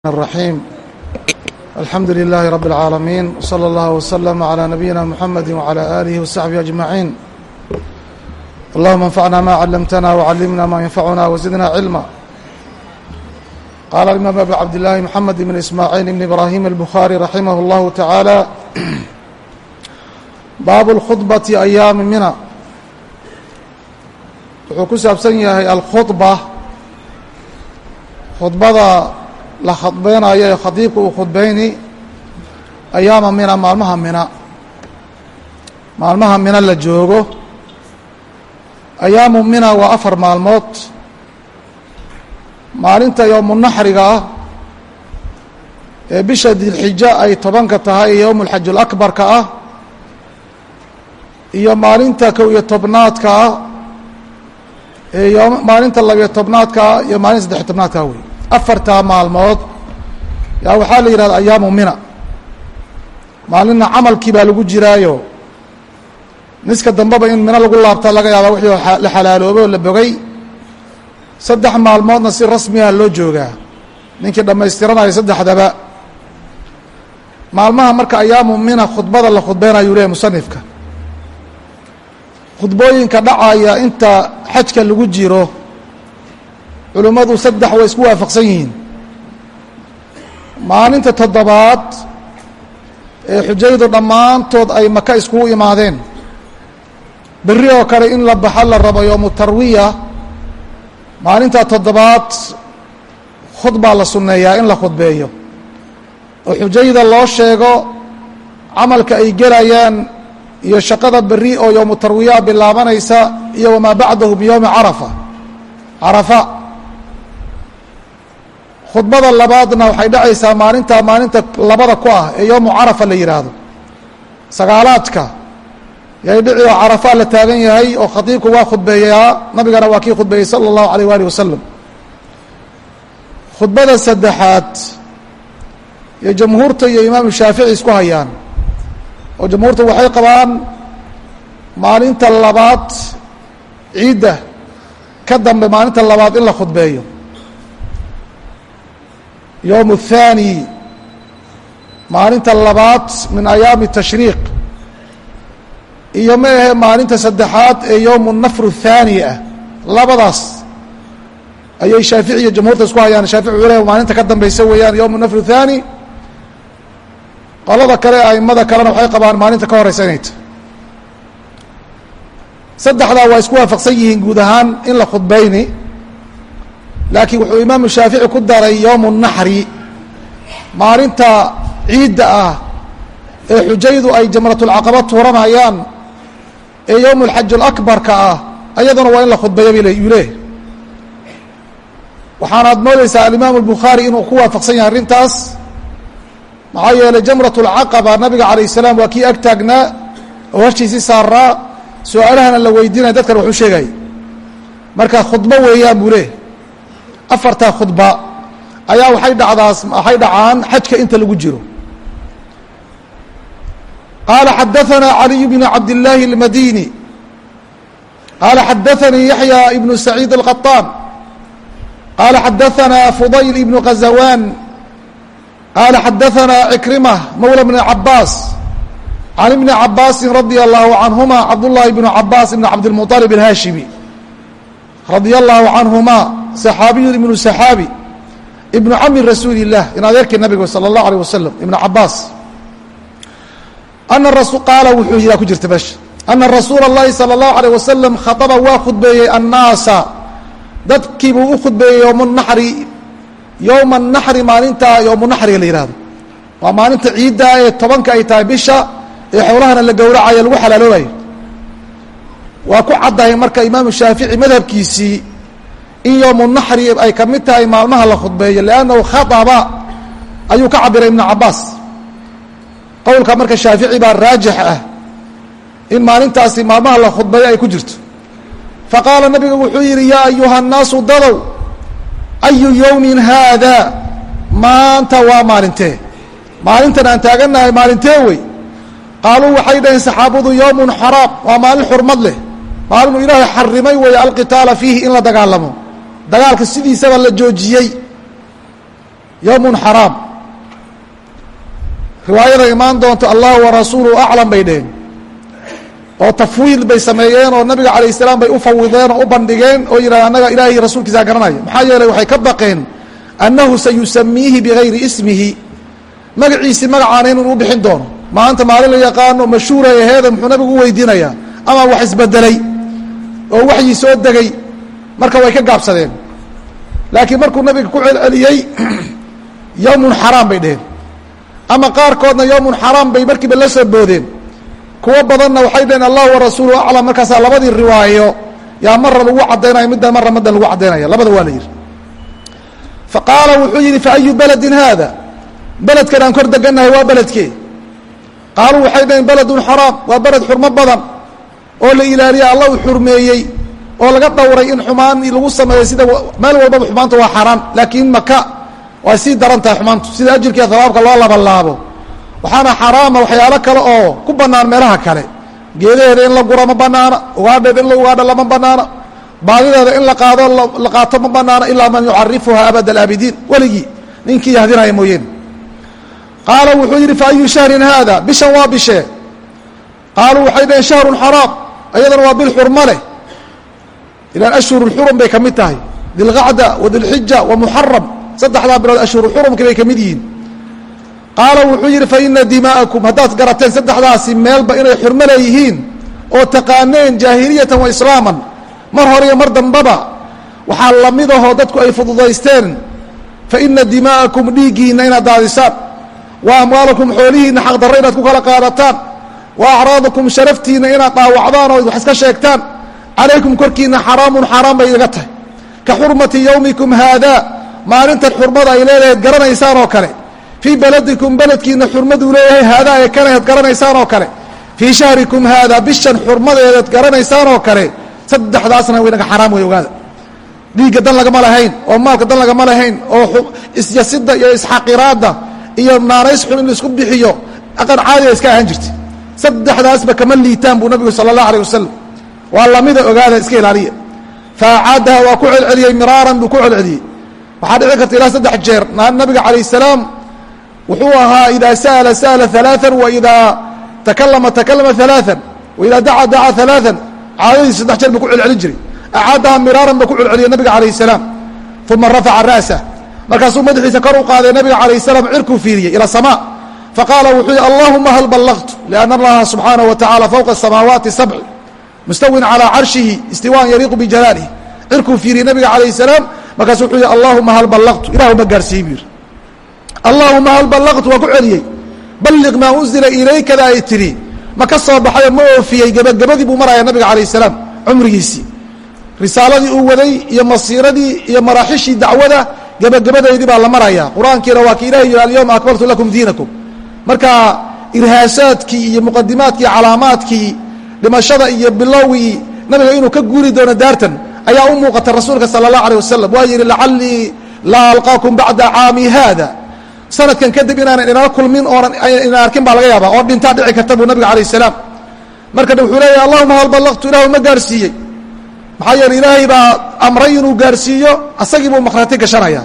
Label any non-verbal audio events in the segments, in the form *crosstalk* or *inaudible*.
الرحيم الحمد لله رب العالمين وصلى الله وسلم على نبينا محمد وعلى آله وصحبه أجمعين اللهم انفعنا ما علمتنا وعلمنا ما ينفعنا وزدنا علما قال الإمام أبي عبد الله محمد بن إسماعيل بن إبراهيم البخاري رحمه الله تعالى baabu الkhطبة أياami mina wuxuu ku saabsan yahay alkhطبة khudbada la khadbeynayo ee khadiibka uu khudbeyni ayaama mina maalmaha mina. Maalmaha mina la joogo. Ayaamu mina waa afar maalmood. Maalinta yowmunaxriga ah ee bisha dilxijo ay tobanka tahay ee yowmu lxaj اlakbarka ah iyo maalinta kow iyo tobnaadka ah ee maalinta labiyo tobnaadka ah iyo maalinta saddexiyo tobnaadka wey afartaa maalmood. Yaa waxaa la yidhahda ayaamu mina. Maalina camalkii baa lagu jiraayo. Niska dambeba in mina lagu laabta laga yaaba wixii la xalaaloobay oo la bogay. Saddex maalmoodna si rasmiah loo joogaa. Ninkii dhammaystiranaya saddexdaba. Maalmaha marka ayaamu mina khudbada la khudbeynayu leehay musanifka. Khudbooyinka dhacaya inta xajka lagu jiro culimmadu saddex way isku waafaqsan yihiin. Maalinta toddobaad ee xujaydu dhammaantood ay maka iskugu imaadeen. Berri oo kale in la baxo la rabo yoomu tarwiya maalinta toddobaad khudbaa la sunneeyaa in la khudbeeyo. Oo xujayda loo sheego camalka ay gelayaan iyo shaqada berri oo yowmu tarwiyaa bilaabanaysa iyo wamaa bacdahu biyowmi carafa. Carafa khudbada labaadna waxay dhacaysaa maalinta maalinta labada ku ah ee yowmu carafa la yidhaahdo sagaalaadka yay dhici oo carafaa la taagan yahay oo khadiibku waa khudbeeyaa nabigana waa kii khudbeeyey sala allahu alayh waalih wasalam khudbada saddexaad iyo jamhuurta iyo imaamu shaafici isku hayaan oo jamhuurta waxay qabaan maalinta labaad ciidda ka dambe maalinta labaad in la khudbeeyo yowm الthaani maalinta labaad min ayaami tashriiq iyo ma ahe maalinta saddexaad ee yowm nafr الthaani ah labadaas ayay shaafici iyo jamhuurta isku hayaan shaafici wuxuu lehy maalinta ka dambeysa weeyaan yowm nafr الthaani qolada kale aimada kalena waxay qabaan maalinta ka horeysa inay ta saddexdaa waa isku waafaqsan yihiin guud ahaan in la khudbeyni laakiin wuxuu imaamu shaafici ku daray yowmu naxri maalinta ciidda ah ee xujaydu ay jamratulcaqaba tuuranayaan ee yowmu alxaj alabarka ah ayaduna waa in la khudbayo yuu leeyahy waxaana ad moodeysaa alimaamu albukhaari inuu ku waafaqsan yahay arrintaas. Maxaa yeelay jamrat alcaqaba nabiga calayh salaam waa kii ag oo hashiisii saaraa su'aalahana la weydiinaya dadkan waxu sheegayay marka khudbo weeyaan buu leeyahy afartaa khudba ayaa waay dhadaas waxay dhacaan xajka inta lagu jiro qaala xadaثana عaliي bn cabd الlaahi الmadini qaala xadaثanii yaحyى ibn سacيid الqaطاn qaala xadaثana fudayl ibn غaزawaan qaala xadaثana cikrimة mawlى bn cabaas can ibni cabaasi radي الlahu canهuma cabdالlahi bn cabaas ibn cabdالmuطalib الhaashimi radي الlahu canهuma saxaabiyun ibnu saxaabi ibnu cami rasuuli الlah in adeerkii nabiga salى الlahu alيه wasalam ibnu cabaas ana rasu qaala wuxuu yihaa ku jirta meesha ana rasuula اllahi salى الlahu alيه wasalam khaطaba waa khudbeeyey annaasa dadkiibuu u khudbeeyey yowm naxri yowma naxri maalinta yowmu naxriga la yihahdo waa maalinta ciidda ee tobanka ay tahay bisha ee xowlahana la gowracayo lagu xalaaloobayo waa ku caddahay marka imaamu shaafici madhabkiisii in yowmu naxri ay ka mid tahay maalmaha la khudbeeyo liannahu khaaba ayuu ka cabiray ibnu cabaas qowlka marka shaafici baa raajix ah in maalintaasi maalmaha la khudbeeyo ay ku jirto. Faqaala nabigu wuxuu yidhi yaa ayuha annaasu dadow ayu yowmin haada maanta waa maalintee maalintan aan taagannahay maalintee wey. Qaaluu waxay dhaheen saxaabadu yowmun xaraam waa maalin xurmad leh. Maalinu ilaahay xarimay weeye alqitaala fiihi in la dagaalamo dagaalka sidiisaba la joojiyey. Yowmun xaraam riwaayada imaan doonto allah warasuulu aclam bay dheheen. Oo tafwiid bay sameeyeen oo nabiga calayh salaam bay u fawideen oo u bandhigeen oo yidhahda annaga ilaahay rasuulkiisaa garanaya. Maxaa yeelay waxay ka baqeen annahu sayusamiihi bigayri ismihi. Magaciisii magacaana inuu u bixin doono. Maanta maalin la yaqaano mashhuura aheeda muxuu nabigu u weydiinayaa ama wax isbedelay oo waxyii soo degay marka way ka gaabsadeen laakiin markuu nabiga ku celceliyey *clears throat* yowmun xaraam bay dheheen ama qaarkoodna yowmun xaraam bay markiiba la soo boodeen. Kuwo badanna waxay dhaheen allah warasuulu aclam. Markaasaa labadii riwaayo yaa marra lagu caddaynaya middan marra middan lagu caddaynaya. Labada waa la yidhi. Fa qaala wuxuu yidhi fa ayu haada? Beledkan aan kor degannahay waa beledkee? Qaaluu waxay dhaheen beledun xaraam waa beled xurmo badan oo la ilaaliya alla u xurmeeyey oo laga dhowray in xumaan lagu sameeyo sida meel walbaba xumaanta waa xaaraan laakiin maka way sii daran tahay xumaantu sida ajirkiiya habaabka loo labalaabo. Waxaana xaraama waxyaalo kale oo ku bannaan meelaha kale. Geedaheeda in la guro ma banaana ugaadheeda in la ugaadho lama banaana baadideeda in la qaado la qaato ma banaana ilaa man yucarifuha abad alaabidiin weligii ninkii yahdinaya mooyeen. Qaala wuxuu yidhi fa ayu shahrin haada? Bishan waa bishee qaaluu waxay dhaheen shahrun xaraam iyadana waa bil xurmo leh ilaan ashhur lxurum bay ka mid tahay. Dilqacda wa dilxija wa muxaram saddexdaa bilood ashhuru xurumki bay ka mid yihiin. Qaala wuxuu yidhi faina dimaa'akum haddaad garateen saddexdaasi meelba inay xurmo leeyihiin oo taqaaneen jaahiliyatan wa islaaman mar hore iyo mar dambaba waxaa la mid ahoo dadku ay fududaysteen faina dimaa'akum dhiiggiinna inaad daadisaan wa amwaalakum xoolihiinna xaqdarro inaad ku kala qaadataan wa acraadakum sharaftiinna inaad dhaawacdaan oo wax iska sheegtaan calaykum korkiinna xaraamun xaaraan bay iga tahay ka xurmati yowmikum haadaa maalintan xurmada ay leedahayd garanaysaan oo kale fii beladikum beledkiina xurmaduu leeyahay haadaa ee kanaad garanaysaan oo kale fii shahrikum haadaa bishan xurmadeedaad garanaysaan oo kale saddexdaasna waynaga xaraam way ogaada dhiigga dan lagama lahayn oo maalka dan lagama lahayn oo isyasida iyo isxaqiraadda iyo naanays xun in la isku bixiyo aqan caadiga iska ahaan jirta saddexdaasba kama liitaan buu nabigu sala allah alayh wasalam waa lamida ogaada iska ilaaliya. Faacadaha waa ku celceliyey miraaran buu ku celceliyey. Waxaa dhici karta ilaa saddex jeer. Nabiga calayh salaam wuxuu ahaa idaa sa'ala sa'ala halaaan wa idaa takalama halaaan wa daca daca halaaan caadadiisa saddex jeer buu ku celcelin jiray. Acaadaha miraaran ba ku celceliyey nabiga calayh salaam. Uma rafaca ra'sah markaasuu madaxiisa kor u qaaday nabiga calayh salaam cirkuu fiiriyey ila samaa. Faqaala wuxuu yihi allahuma hal ballaqtu lianna allaha subxaanahu wa tacala fowqa asamaawaati sabci mustawin calىa carshihi istiwaan yariiqu bijalaalih. Cirkuu fiiriyey nabiga calayh salaam markaasu wuxuu yihi allahuma hal ballaqtu. Ilahu ma gaarsiiy buu yihi allahuma hal ballaqtu waa ku celiyey. Balliq maa unzila ilaykada ay tidhi. Ma ka soo baxayo ma oofiyey gebagabadii buu maraya nabiga calayh salaam cumrigiisii. Risaaladii uu waday iyo masiiradii iyo maraaxishii dacwada gebagabadeydii baa la maraya qur'aankiina waa ka ilahi y alyawma akmaltu lakum diinakum. Marka irhaasaadkii iyo muqadimaadkii calaamaadkii dhimashada iyo bilowgii nabiga inuu ka guuri doono daartan ayaa u muuqata rasuulka sala allah alيh wasalam waa yidhi lacallii laa alqaakum bacda caami haada. Sanadkan kadib inaanan inala kulmin oonan ina arkin baa laga yaabaa oo dhintaa dhici karta buu nabiga alayh salaam. Markana wuxuu leeyahy allahuma hal ballaqtu ilaahu ma gaarsiiyey. Maxaa yeele ilaahay baa amray inuu gaarsiiyo asagii buu makrati gashanaya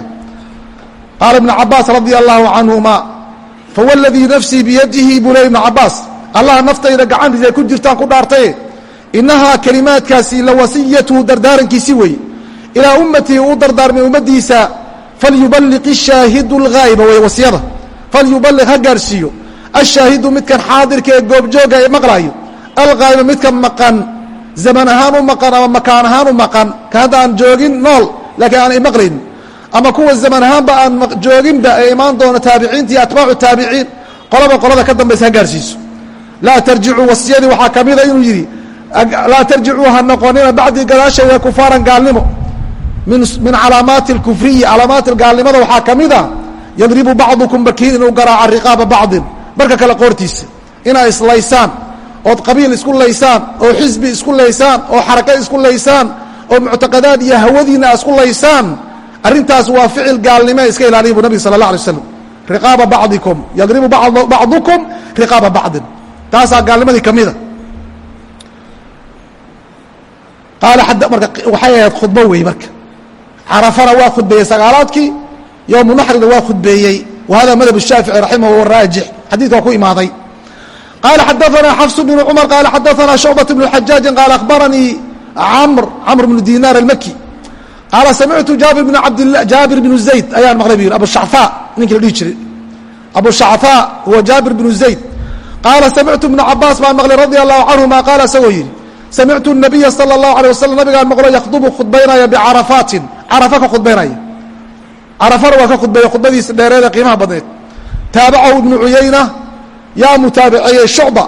qaala ibnu cabaas radia allahu canhuma fawaladii nafsii biyadihi buu ley ibnu cabaas allah naftayda gacantiisa ay ku jirtaan ku dhaartaye inahaa kelimaadkaasi lawasiyatuhu dardaarankiisi weeye ilaa ummatii uu dardaarmay ummaddiisa falyubaliq ishaahidu اlghaa'iba wey wasiyada. Falyubaliq ha gaarsiiyo. Ashaahidu midkan xaadirka ee goobjooga ee maqlaayo. Alghaa'iba midkan maqan zaman ahaan u maqan ama makaan ahaan u maqan ka hadda aan joogin nool laakiin aan imaqlaynin ama kuwa zaman ahaanba aan jooginba ee imaan doona taabiciinta iyo atbaacu taabiciin qolaba qolada ka dambaysa ha gaarsiiso laa tarjicuu wasiyadii waxaa ka mida inuu yidhi laa tarjicuu ha noqonina bacdii gadaashayda kufaaran gaalnimo. Min calaamaati اkufriyi calaamaati gaalnimada waxaa ka mid a yadribu bacdukum bakiin inuu garaaca riqaaba bacdin. Barka kale qoortiisa inaa islaysaan ood qabiil isku laysaan oo xisbi isku laysaan oo xaraka isku laysaan oo muctaqadaad iyo hawadiina isku laysaan. Arrintaas waa ficil gaalnime iska ilaaliya bu nabig sala اla alay slam riqaaba bacdikum yadribu bacdukum riqaaba bacdin taasaa gaalnimadii ka mida qaala marka waxay ahayd khudbo wey marka carafana waa khudbeeyey sagaalaadkii yowmu naxrina waa khudbeeyey wa madhab shaafici raximah raajix xadidka waa ku imaaday qaala xadaana xafs bn cumar qaala xadaana shucbaة bn xajaaji qaala akhbaranii amr camr bnu dinaar almaki qaala samictu jaabir bnu zayd ayaan maqlay bu yidhi abushacfaa ninkii la dhihi jiray abushacfaa huwa jaabir bnu zayd qaala samictu bnu cabaas baan maqlay radia allahu canhuma qaala isagoo yidhi samictu nabiya sala allahu alay wasalam nabigaan maqlo yakhdubu khudbaynaya bicarafaatin carafa ka khudbaynaya carafana waa ka khudbeeya khudbadiisa dheereeda qiimaha badneed taabacahu ibnu cuyayna yaa mutaabiceeyey shucba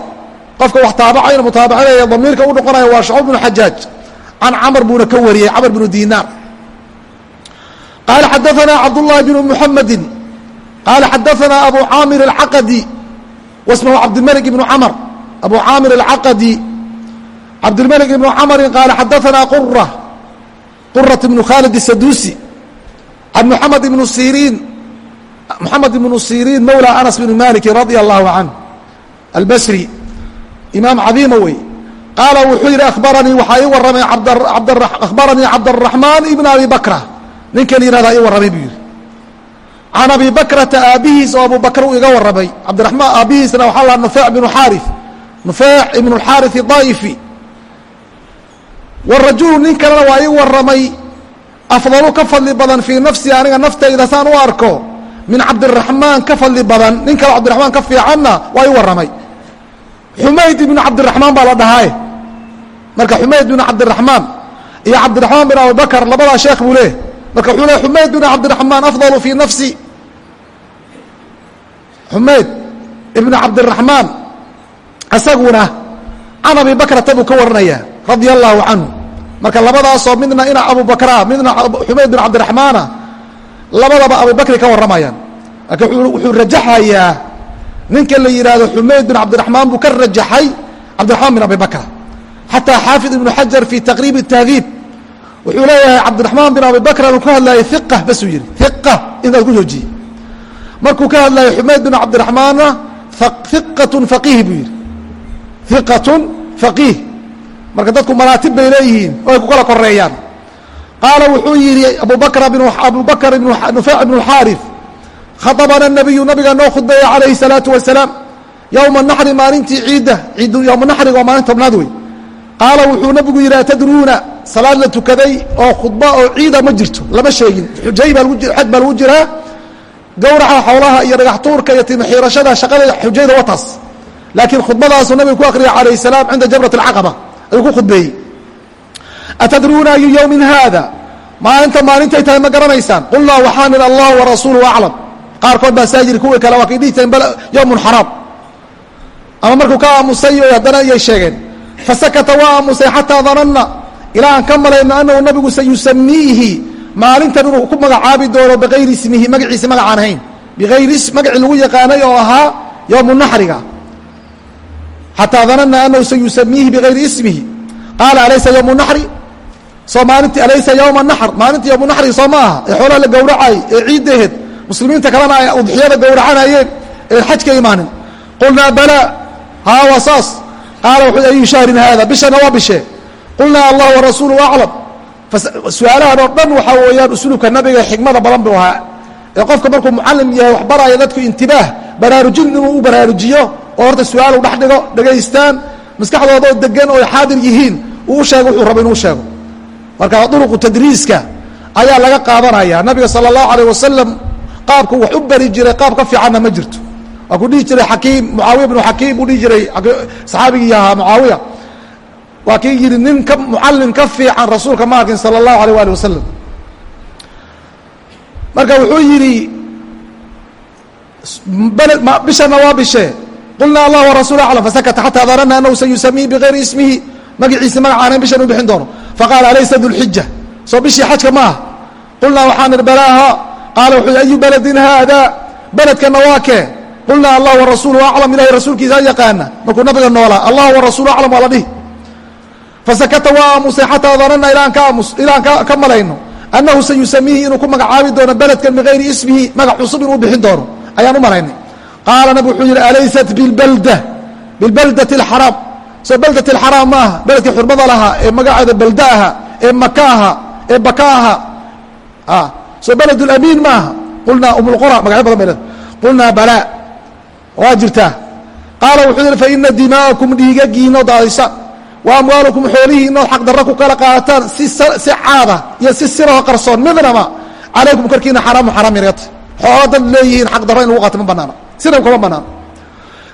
qofka wax taabacayna mutaabicinaya damiirka u noqonaya waa shucb bnu xajaaj can camr buuna ka wariyey camr bnu dinaar qaala xadaana cabdullahi bnu muxamedi qaala xadaana abu caamir alcaqadi wasmahu cabdilmalik ibnu camr abu caamir alcaqadi cabdilmalik ibnu camrin qaala xadaana qura qurat ibnu khaalid saduusi can muxamed ibnu siriin moxamed ibnu siriin mawla anas bn maliki radia allahu canh albasri imaam cadiima wey qaala wuxuu yidhi abaranii waxaa ii warramay akhbaranii cabdaraxmaan ibn abi bakra ninkan yihahdaa ii warramay buu yidhi can abi bakrata aabbihiis oo abu bakr iga warramay cabdiramaan aabbihiisna waxaa laha nufeec bnu xaari nufeec ibnu xaariثi daa'ifi warajulu nin kalena waa ii warramay afdalu ka fadli badan fii nafsi aniga naftayda saan u arko. min cabdiraxmaan ka fadli badan. nin kale cabdiraxmaan ka fiicanna waa ii warramay xumayd ibnu cabdiraxmaan baa la dhahaye marka xumayd bn cabdiraxmaan iyo cabdiraxmaan bin abibakr labadaa sheekh buu leeh marka wuxuu le xumayd bin cabdiraxmaan afdalu fii nafsi xumayd ibnu cabdiraxmaan isaguna can abi bakrata buu ka waranaya radia allahu canhu. Marka labadaasoo midna ina abubakra midna xumayd bin cabdiraxmaana labadaba abibakri ka warramayaan laakiin wuxuu rajaxayaa ninka la yidhaahdo xumayd bin cabdiraxmaan buu ka rajaxay cabdiraxmaan bin abi bakra xataa xaafid ibnu xajar fii taqriib tahdiib wuxuu leeyahay cabdiraxmaan bin abi bakr anu ka hadlayay iqa basuu yihi iqa intaas ku joojiyey markuu ka hadlayo xumayd bin cabdiraxmaanna iqatun faqiih buu yidhi. Iqatun faqiih. Marka dadku maraatib bay leeyihiin oo ay ku koreeyaan qaala wuxuu yidhi abubakr abubakr nufeyc ibnu xaarif khaabana nabiyu nabigaa noo khudbeeya calayhi salaatu wasalaam yowma naxri maalintii ciidda ciid yowma naxriga waa maalinta tobnaad wey qaala wuxuu nabigu yidhi atadruuna salaad la tukaday oo khudba oo ciida ma jirto. Lama sheegin xujay baa ad baa lagu jiraa gawraca xoolaha iyo dhagax tuurka iyo timixiirashada shaqada xujayda wataas laakiin khudbadaasuu nabiga ku akriyay calayh salaam cinda jamrat alcaqaba ayuu ku khudbeeyey. Atadruuna ayu yowmin haada? Maalinta maalintay tahay ma garanaysaan. Qulnaa waxaan idhi allahu warasuuluhu aclam. Qaarkood baa saajiri kuwii kale waa kay dhihi jireen yowmun xaraam. Ama markuu ka aamusay haddana ayay sheegeen. Fasakata waa aamusay xataa dananna. Ilaa aan ka malayno annahu nabigu sayusamiihi maalintan inuu ku magacaabi doono bikayri ismihi magaciisa magacaan ahayn. Bikayri magacii lagu yaqaanay oo ahaa yowmu naxriga. Xataa danana anahu sayusamiihi bikayri ismihi. Qaala alaysa yowmu naxri? Soo maalinti alaysa yowma naxr? Maalinta yowmu naxri soo ma ee xoolaha la gowracay ee ciiddaheed muslimiinta kalena ay udxiyada gowracanayeen ee xajka imaanin. Qulnaa bala haa waa saas. Qaala wuxuu ayu shahrin haada bishana waa bishee qulnaa allah warasuulu aclam su'aalahan oo dhan waxaa weeyaan usluubka nabiga xikmada badan buu ahaa. Ee qofka markuu mucalim yahay wax baraya dadku intibaah baraarujin inuu u baraarujiyo oo horta su'aal u dhex dhigo dhegaystaan maskaxdoodoo degan oo xaadir yihiin uu sheego wuxuu rabo inuu sheego. Marka duruqu tadriiska ayaa laga qaadanaya nabiga sala allahu alayh wasalam qaabku wax u bari jiray qaab ka fiicanna ma jirto. Waa ku dhihi jiray xakiim mucaawiya bnu xakiim buu dhihi jiray saxaabigii ahaa mucaawiya waa kii yidhi nin ka mucallim ka fiican rasuulka ma arkin sala allahu alayh ali wasalam marka wuxuu yidhi beled bishana waa bishee qulnaa allah warasuul aclam fasakata xataa danana anahu sayusamiihi bigayri ismihi. Magaciisa magacaanayn bishan u bixin doono. Faqaala alaysa dulxija soo bishii xajka ma qulnaa waxaan idhi balaaha qaala wuxuu yhi ayu beledin haada? Beledkana waa kee qulnaa allah warasuulu aclam. Ilahay rasuulkiisaa yaqaana. Markuu nabiga noolaa allah warasuulu aclam waa la dhihi fasakata waa aamusay xataa danana ilaan ka malayno annahu sayusamiihi inuu ku magacaabi doono beledkan bigayri ismihi magac cusub inuu bixin doono ayaan u malaynay qaala nabig wuxuu yidhi alaysat bibalda bilbaldati alxaraam soo beldati alxaraam ma aha beledkii xurmada lahaa ee magaceeda balda aha ee maka aha ee baka aha soo beled lamiin ma aha qulnaa umulqura magacyo badan bay leedahay qulnaa balaa waa jirtaa qaala wuxuu yihi faina dimaa'akum dhiigagiinoo daadisa wa amwaalakum xoolihiinoo xaq darro ku kala qaadataan si caada iyo si siraho qarsoon midnaba calaykum korkiina xaraamu xaraam yareeta xoolo dad leeyihiin xaq darro in lagu qaato ma banaana sina kuma banaano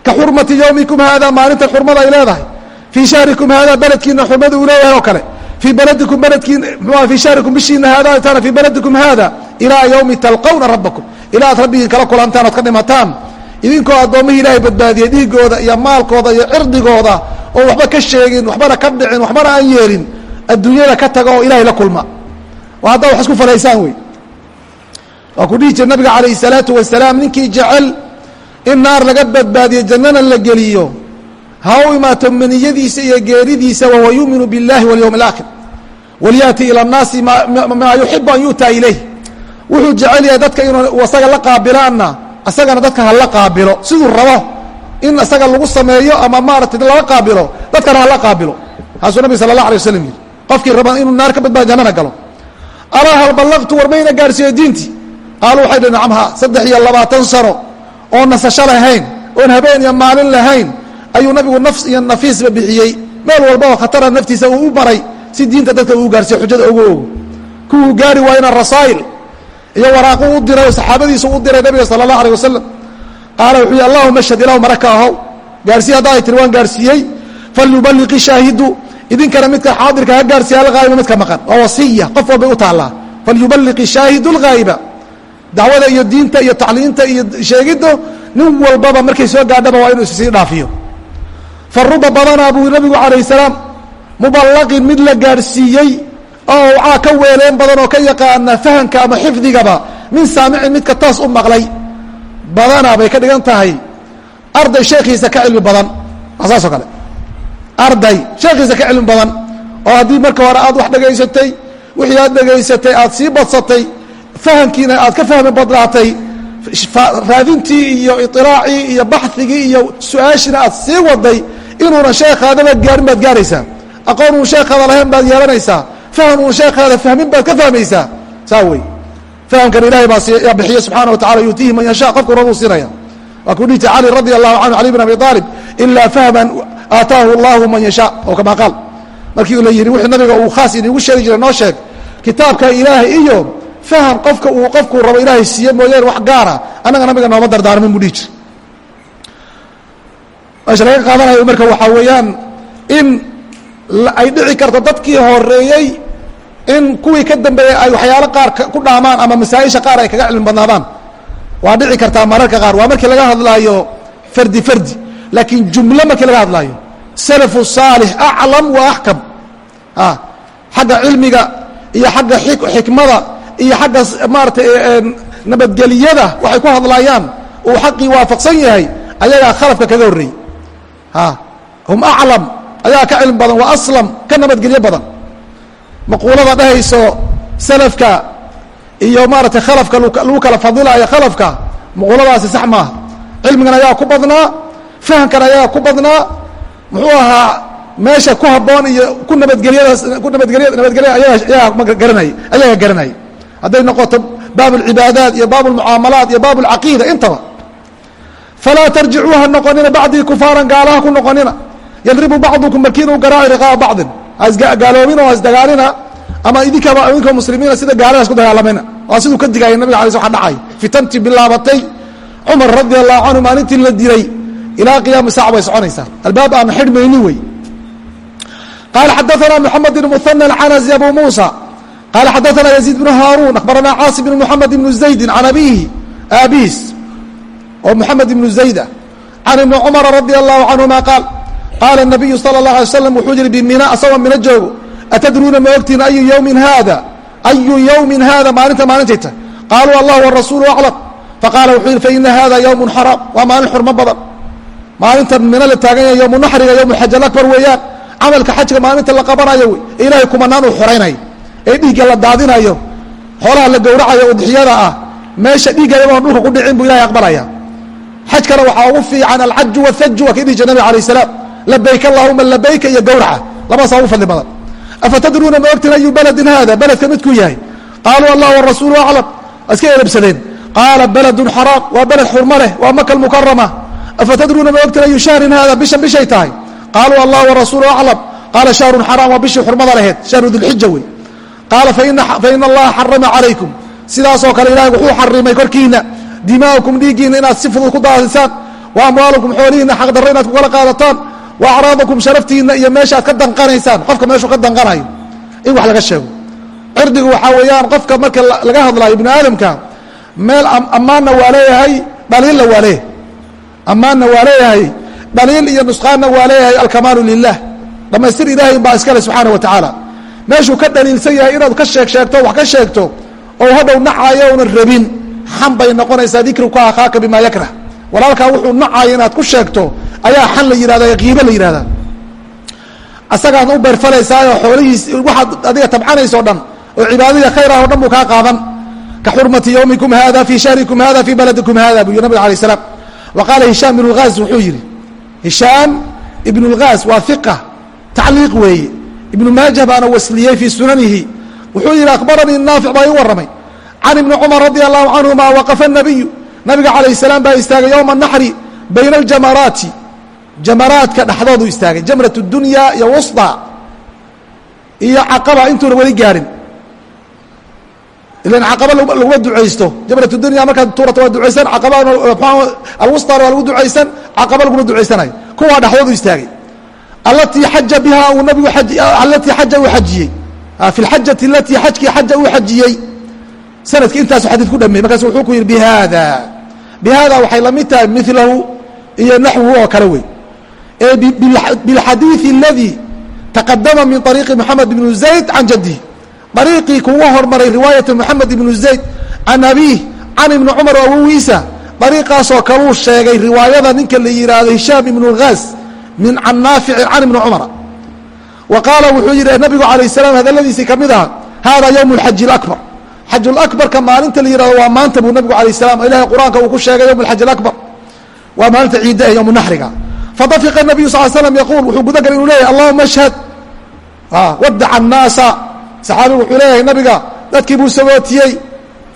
ka xurmati yowmikum haada maalinta xurmada ay leedahay. Fii shahrikum haada beledkiina xurmada uu leeyahay oo kale. Fii baladikum beledkiin mxua fii shahrikum bishiina haada taana fii baladikum haada ilaa yowmi talqawna rabbakum. Ilaa aad rabbigiin kala kulantaan ood ka dhimataan. Idinkoo addoommihii ilaahay badbaadiyey dhiigooda iyo maalkooda iyo cirdigooda oon waxba ka sheegin waxbana ka dhicin waxbana aan yeelin adduunyada ka taga oo ilahay la kulma. Waa haddaa wax isku falaysaan wey. Waa ku dhihi jire nabiga calayh salaatu wasalaam ninkii jecel in naar laga badbaadiyo jannana la geliyo ha u imaato maniyadiisa iyo geeridiisa wahuwa yuuminu biاllahi walyowm alaakhir walyaati ila nnaasi maa yuxibu an yu'taa ilayh wuxuu jecel yahay dadka inuu isaga la qaabilaanna isagana dadka hala qaabilo. Siduu rabo in isaga lagu sameeyo ama maaratay lala qaabilo dadkana hala qaabilo kaasuu nabig sala اlah alay waslam yidhi qofkii raba inuu naar ka badbaado jannana galo alaa hal ballaqtu war mayna gaarsiiye diintii qaaluu waxay dhi nacamha saddex iyo labaatan sano oo nasasho lahayn oon habeen iyo maalin lahayn ayuu nabigu nafs iyo nafiisba bixiyey meel walba oo khatara naftiisa uu u maray si diinta dadka uu gaarsiiyo xujada ugu ogo kuwuu gaari waayna rasaa'il iyo waraaqu u diray oo saxaabadiisu u diray nabiga sala allah alيh wasalam qaala wuxuu yihi allahuma ashhad ilahu maraka ahow gaarsiiye haddaa ay tiri waan gaarsiiyey falyubaliqi shaahidu idinkana midka xaadirka ha gaarsiiya alghaa'iba midka maqan waa wasiya qof walbay u taallaa falyubaliqi shaahidu اlghaa'iba dacwada iyo diinta iyo tacliinta iyo sheegiddo nin walbaba markay soo gaadhaba waa inuu issii dhaafiyo faruba badanaa buu nabigu calayh salaam muballaqin mid la gaadhsiiyey oo waxaa ka weeleen badan oo ka yaqaana fahamka ama xifdigaba min saamicin midka taas u maqlay badanaa bay ka dhigan tahay. Arday sheekhiisa ka cilmi badan saas oo kale. Arday sheekhiisa ka cilmi badan oo haddii marka hore aad wax dhegaysatay wixii aad dhegaysatay aad sii badsatay fahamkiina aad ka fahmi badnaatay raadintii iyo iطiraacii iyo baxigii iyo su'aashiina aad sii waday inuuna sheekhaadaba gaarin baad gaaraysaa. Aqoon uun sheekhaada lahayn baad yeelanaysaa. Faham uun sheekhaada fahmin baad ka fahmaysaa. Saa wey fahamkan ilahay baa bixiye subxaana wa tacala yuutiihi man yasha qofku rabuu siinaya. Waa kuu dhihta cali radi allahu canhu cali bn abi aalib ilaa fahman aataahu allahu man yasha oo kamaa qaal. Markii la yihi wixii nabiga uu khaas iniigu sheegi jiray noo sheeg kitaabka ilaahay iyo faham qofka uu qofkuu rabo ilaahay siiye mooyaane wax gaara annaga nabiga nooma dardaarmin buu dhihi jir meesha laga qaadanayo marka waxaa weeyaan in ay dhici karto dadkii horeeyey in kuwii ka dambeeyey ay waxyaalo qaar ku dhaamaan ama masaa-isha qaar ay kaga cilmi badnaadaan waa dhici kartaa mararka qaar. Waa markii laga hadlaayo fardi fardi laakiin jumlo markii laga hadlaayo salafu saalix aclam wa axkam xagga cilmiga iyo xagga xikmada iyo xagga maaratay nabadgeliyada waxay ku hadlaayaan uu xaqii waafaqsan yahay ayagaa khalafka kaga horreeyey hum aclam ayagaa ka cilmi badan wa aslam ka nabadgelyo badan maquulada dhehayso salafka iyo maaratay khalafka lagu kala fadilaayo khalafka maquuladaasi sax maaha cilmigan ayaa ku badnaa fahamkan ayaa ku badnaa muxuu ahaa meesha ku haboon iyo ku nabadgelyadaas ku nabadgelya nabadgelya ayagaa garanay ayagaa garanayay hadday noqoto baab اlcibaadaat iyo baab اlmucaamalaat iyo baab اlcaqiida intaba falaa tarjicuu ha noqonina bacdii kufaaran gaalaha ku noqonina yadribu bacdukum markiinu garaaci riqaaba bacdin hasgaaloobina oo hasdagaalina ama idinkaba idinkoo muslimiina sida gaaladaas ku dagaalamayna waa siduu ka digaya nabiga alay sl dhacay fitantii bilaabatay. Cumar radi allahu canhu maalintii la dilay ilaa qiyaami saac way soconaysaa. Albaab aan xidhmaynin wey. Qaala xadaana mxamed bn muhana alcanazi abu muusa. Qala xadaana yaziid bnu haaruun. Akhbarana caasim bn muxamed ibnu zaydi can abihi aabiis oo muxamed ibnu zayda can ibni cumara radi allahu canhuma qaal qaala nabiyu sala اllah alay slam wuxuu yihi bimina asagoo mina joogo atadruuna ma ogtiin ayu yowmin haada ayu yowmin haada maalinta maalintayta qaaluu allah warasuulu aclam faqaala wuxuu yihi faina hada yowmun xaraam waa maalin xurmo badan maalintan mina la taagan yahay yowmu naxriga yowmu xaj alakbar weeyaan camalka xajka maalinta la qabanayo wey ilaahay kumanaan uu xoraynayo ee dhiigga la daadinayo xoolaha la gowracayo udxiyada ah meesha dhiigga iyagoon dhulka ku dhicin buu ilahay aqbalaya xajkana waxaa ugu fiican alxaju wathaju waa kii dhihi jir nabig alayh salaam labayk allahuma labayka iyo gowraca labaasaa ugu fadli badan. Afatadruuna ma ogtin ayu beledin haada? Beledka midkuu yahay? Qaaluu allah warasuulu aclam. Iska erabsadeen qaala beledun xaraam. Waa beled xurmo leh. Waa maka mukarama afatadruuna ma ogtin ayu shahrin hada bishan bishay tahay. Qaaluu allah warasuulu aclam. Qaala shahrun xaraam waa bishii xurmada laheyd shahru dilxija wey. Qaala faina allaha xarama calaykum. Sidaasoo kale ilahay wuxuu xarimay korkiina dima'akum dhiiggiina inaad si fudud ku daadisaan. Wa amwaalakum xoolihiina xaqdarro inaad kukala qaadataan wa acraadakum sharaftiina iyo meesha ka danqanaysaan qofka meeshuu ka danqanayo in wax laga sheego. Cirdigu waxaa weeyaan qofka marka laga hadlayo ibnu aadamka meel ammaanna waa leeyahay dhaliilna waa leeyahay. Ammaanna waa leeyahay dhaliil iyo nusqaanna waa leeyahay alkamaalu lilah dhammaystir ilaahay baa iskale subxaana wa tacaala meeshuu ka dhaliilsan yahay inaad ka sheeg sheegto wax ka sheegto oo hadhow nacayo una rabin. Xan bay noqonaysaa akhaaka bimaa yakrah. Walaalkaa wuxuu nacayo inaad ku sheegto ayaa xan la yihahda qiibo la yihahdaa asagaad u beerfalaysaayoo xoolihiis waxaad adiga tabcanayso o dhan oo cibaadadii khayr ah o dhan buu kaa qaadan. Ka xurmati yowmikum hada fii shahrikum hada fii baladikum hada buu yiri nabig alay slam wa qaala hishaam ibnu lghaas wuxuu yidhi hishaam ibnu lghaas waa iqa tacliiq weeye. Ibnu maajah baana wasliyey fii sunanihi. Wuxuu yidhi akhbaranii naafic baa ii warramay. Can ibni cumar radi allahu canhuma waqafa nabiyu nabiga calayh salaam baa istaagay yowma naxri bayna aljamaraati jamaraadka dhexdoodu istaagay jamrat dunya iyo wusطa iyo caqaba intuuna weli gaadhin ilan caqaba laguma ducaysto jamrat dunya markaad tuurata waa ducaysan caqaba alwusطana waa lagu ducaysan caqaba laguma ducaysanayo kuwaa dhexdoodu istaagay alatii xaja bihaa uu nabigu alatii xaja uu xajiyey fi اlxajati alatii xajkii xaja uu xajiyey sanadki intaasu xadiid ku dhamey markaasu wuxuu ku yidhi bihada bihada waxay la mid tahay milahu iyo naxwuhu oo kale wey ee bilxadiii اladii taqadama min ariiqi moxamed ibnu zayd can jaddihi ariiqii kuga hormaray riwaayata moxamed ibnu zayd can abiih can ibni cumar awowiisa ariiqaasoo kaluu sheegay riwaayada ninka la yihaahdo hishaam ibnu haas min can naaficin can ibni cumara wa qaala wuxuu yidhi nabigu alayh salaam hadaladiisii ka mid aha haadaa yowmu xaji اakbar xaj labarka maalinta la yihahdo waa maanta buu nabigu alayh salam ilahay qur'aanka uu ku sheegay yowm xaj abar waa maalinta ciidae yowmu naxriga fadafiqa nabiyu sal slam yaquul wuxuu guda galay inuu leeyahy allahuma ashhad wadaca annaasa saxaabigu wuxuu leeyahay nabiga dadkii buu sagootiyey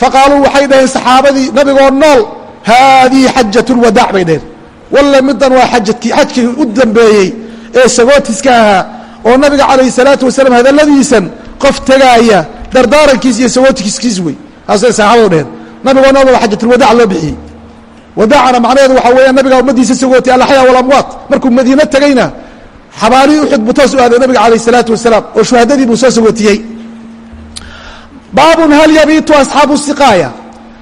faqaaluu waxay dhaheen saxaabadii nabigoo nool haadihi xajat lwadaac bay dhaheen walle middan waa xajadkii xajkii u dambeeyey ee sagootiska ahaa oo nabiga calayhi salaatu wasalaam hadalladiisan qof tegaaya dardaarankiis iyo sagootikiskiis wey taasay saxaabadu dhaheen nabigoo nool ba xajatulwadaac loo bixiyey wadaacana macnaheedu waxaa weeya nabiga ummadiisa sagootay alaxyaa walamwaat. Markuu madiine tegayna xabaalihii uxud buu toos u aaday nabiga calayh الsalaatu wasalaam oo shuhadadii buu soo sagootiyey. Baabun hal yabiitu asxaabu siqaaya?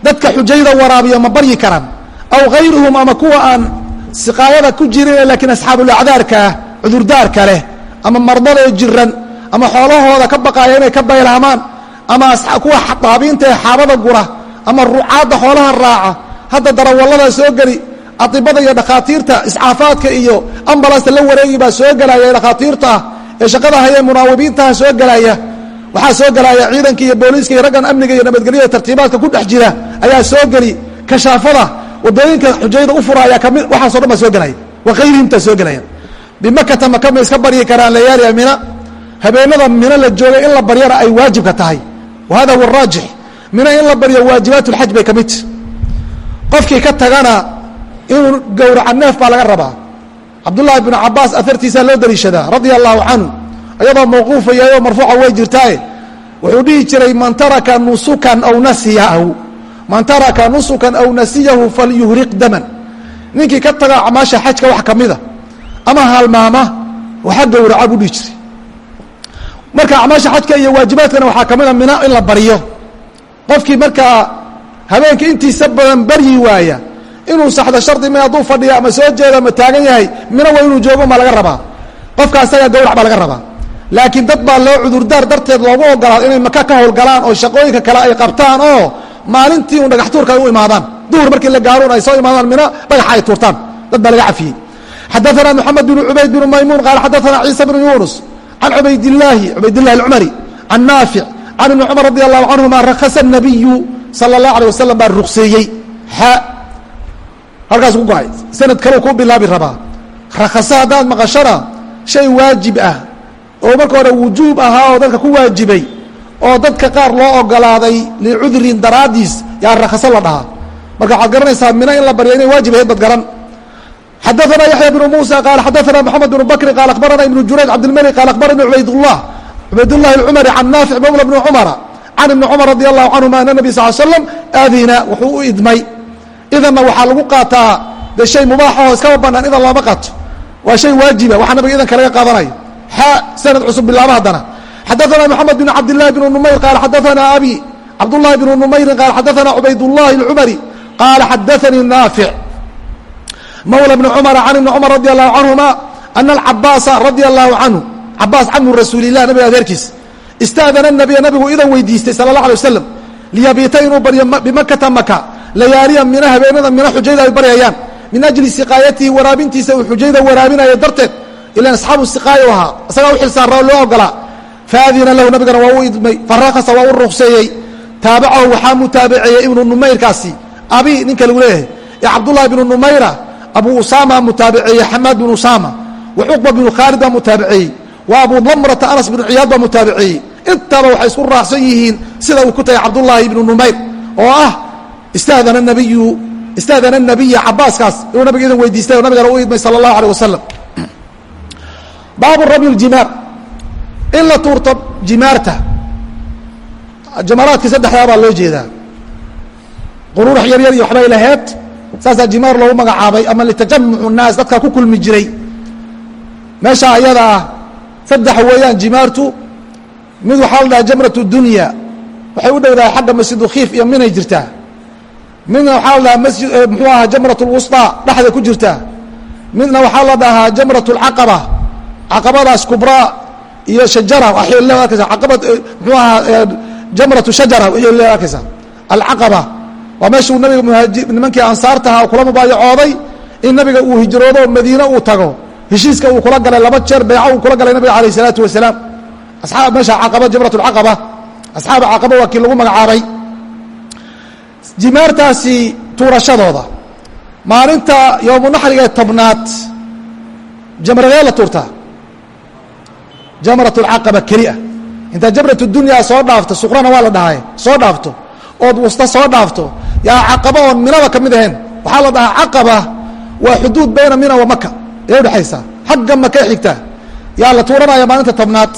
Dadka xujayda waraabiya ma baryi karaan aw hayruhum ama kuwa aan siqaayada ku jirin laakiin asxaabulacdaarka ah cudurdaarka leh ama mardadoo jiran ama xoolahooda ka baqaaya inay ka baylaamaan ama kuwa daabiinta ee xaabada gura ama rucaadda xoolaha raaca hadda darawallada soo geli adibada iyo dhakhaatiirta iscaafaadka iyo ambalasta la wareegi baa soo gelaya ee dhakhaatiirta ah ee shaqada hayee munaawibiintaha soo gelaya waxaa soo gelaya ciidanka iyo booliiska iyo raggan amniga iyo nabadgelyada tartiibaadka ku dhex jira ayaa soo geli. Kashaafada waddooyinka xujayda u furaaya kami waxaaso dhan baa soo gelaya wa kayrihimtaa soo gelaya bimakata maka ma iska baryi karaan layaaliya mina habeenada mino la joogay in la baryana ay waajibka tahay. Wa hada huwa araajix mina in la baryo waajibaat اlxaj bay ka mid qofkii ka tagana inuu gowraca neef baa laga rabaa. Cabdullaahi bnu cabaas ahartiisaa loo daliishadaa radia allahu canhu iyadoo mawquufa yahay oo marfuuca way jirtaaye wuxuu dhihi jiray man taraka nusukan aw nasiyahu. Man taraka nusukan aw nasiyahu falyuhriq daman. Ninkii ka taga acmaasha xajka wax kamida ama halmaama waxa gowraca buu dhihi jiray. Marka acmaasha xajka iyo waajibaadkana waxaa kamida mina in la baryo qofkii markaa habeenka intiisa badan baryi waaya inuu saxdo shardi mi hadduu fadhiya ama soo jeedo ama taagan yahay mina waa inuu joogo maa laga rabaa qofka asaga gawrac baa laga rabaa laakiin dad baa loo cudurdaar darteed loogu ogolaado inay maka ka howlgalaan oo shaqooyinka kale ay qabtaan oo maalintii un dhagax tuurka ay u imaadaan duhur markii la gaaroon ay soo imaadaan mina dhagaxa ay tuurtaan dad baa laga cafiyey xadaثna mحamed بن cubayd بن maymuun qaal xadaثna ciisa بن yunus can cubaydالlaahi cubaydillahi اlcumari can naafic can ibni cumar radi allahu canهuma rakasa الnabiyu salى الlah alيه wasalam baa rukseeyey xa halkaas ku go-ay sanad kaleu ku bilaabi rabaa rakasa haddaad maqashana shay waajib ah oo marka hore wujuub ahaa oo dadka ku waajibay oo dadka qaar loo ogolaaday licudrin daraaddiis yaa rakaso la dhahaa marka waxaad garanaysaa mina in la barya inay waajib ahayd bad garan xadaثna yaحya بن muسى qال xadaثna mحamed بن bkri qال aخbarana iبن jurayج cabdالmلك qال aخbarani ubaydالlah cubaydالlahi الcmri can naafic mawlى بن cmra can iبni cmr radي الlahu canهuma an النبي sal slam aadina wuxuu u idmay idanna waxaa lagu qaataa de shay mubaaxaho iskama banaan idan looma qaato waa shay waajiba waxaa nabiga idanka laga qaadanayo xa sanad cusub bilaaba haddana xadaثna mحamed بn cabdالlahi بn نmayr qal xadaثna abi cabdالlahi بn نmayri qal xadaثna cubaydالlahi الcmri qala xadaثanii naafic mawlى bni cumara can ibni cumar radi allahu canhuma ana alcabaasa radia allahu canhu cabaas camu rasuulilah nabiga adeerkiis istaadana nabiya nabigu idan weydiistay sala اlah alay wasalam liyabiita inuu baryo bimakata maka layaaliya mina habeenada mina xujayda ay baryayaan min ajli siqaayatihi waraabintiisa uu xujayda waraabinayo darteed ilan asxaabu siqaayo ahaa. Isagaa u xilsaara loo ogolaa. Faadina lahu nabigana waa u idmay farakasa waa u ruqseeyey. Taabacahu waxaa mutaabaceeyey ibnu numayrkaasi. Abi ninka lagu leeyahay ee cabdullahi ibnu numayra abu usama mutaabiceeyey xamaad bin usama wa cuqba binu khaalid baa mutaabiceeyey wa abu damrata anas binu ciyaad baa mutaabiceeyey intaba waxay isku raacsan yihiin sida uu ku tagay cabdullaahi ibnu numayr oo ah istaadana nabiyu istaadana nabiya cabaaskaas inuu nabiga weydiistay oo nabigana u idmay sala allahu alيh wasalam baabu ramy ljimaar in la tuurto jimaarta jamaraadkii saddexdaa loo jeedaa. Quruurax yar yar iyo waxbay laheed saasaa jimaar loogu magacaabay ama litajamucu naas dadkaa ku kulmi jiray. Meesha ayada ah saddex weeyaan jimaartu mid waxaa la dhaha jamrat dunya. Waxay u dhowdahay xagga masjidu khiif iyo minay jirtaa. Midna waxaa la dhahaa masjid muxuu ahaa jamrat lwusطaa dhexda ku jirtaa midna waxaa la dhahaa jamrat اlcaqaba caqabadaas kubraa iyo shajara arkaysa aqabad muxuu ahaa jamratu shajara le arkaysa alcaqaba waa meeshuu nabiga muhaaji nimankii ansaartaha kula mubaayacooday in nabiga uu hijroodo madiine uu tago heshiiska uu kula galay laba jeer bayca uu kula galay nabiga alayh isalaatu wasalaam. Asaab meesha caqaba jamrat lcaqaba. Asxaaba caqaba waa kii lagu magacaabay. Jimaartaasi tuurashadooda. Maalinta yoomu tobnaad jamradee la tuurtaa jamrat lcaqaba keli ah intaad jamrat dunyaa soo dhaafto suqrana waa la dhahay soo dhaafto. Ood wusta soo dhaafto yaa caqaba oon minaba ka mid ahayn. Waxaa la dhahaa caqaba waa xuduud bayna mina wa maka ee udhexaysa xagga maka xigta. Yaa la tuuranaya maalinta tobnaad.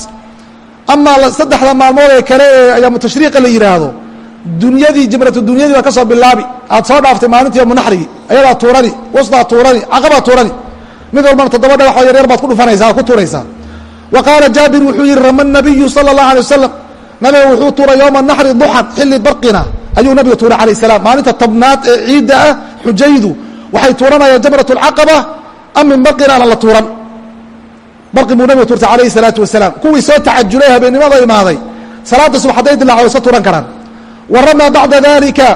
Amaa saddexda maalmood ee kale ee ayaamu tashriiqa la yidhaahdo dunyadii jamratu dunyadii baa ka soo bilaabi. Aad soo dhaaftay maalintii yoomu naxrigi ayadaa tuurani wastaa tuurani caqabaa tuurani. Mid walbana toddoba dhagaxoo yaryar baad ku dhufanaysaa ku tuuraysaa wa qaala jaabir wuxuu yihi rama nabiyu sala اllahu alay wasalam nabiga wuxuu tuuray yowma naxri duxan xilli barqina. Ayuu nabiga tuuray alayh salaam. Maalinta tobnaad ee ciidda ah xujaydu waxay tuuranayaan jamrat اlcaqaba am min barqinaana la tuuran. Barqi buu nabiga tuurtay alayhi salaatu wasalaam. Kuwii soo tacajulay habeennimada imaaday. Salaada subax hadday dilaaco way iska tuuran karaan. Wa ramaa bacda dalika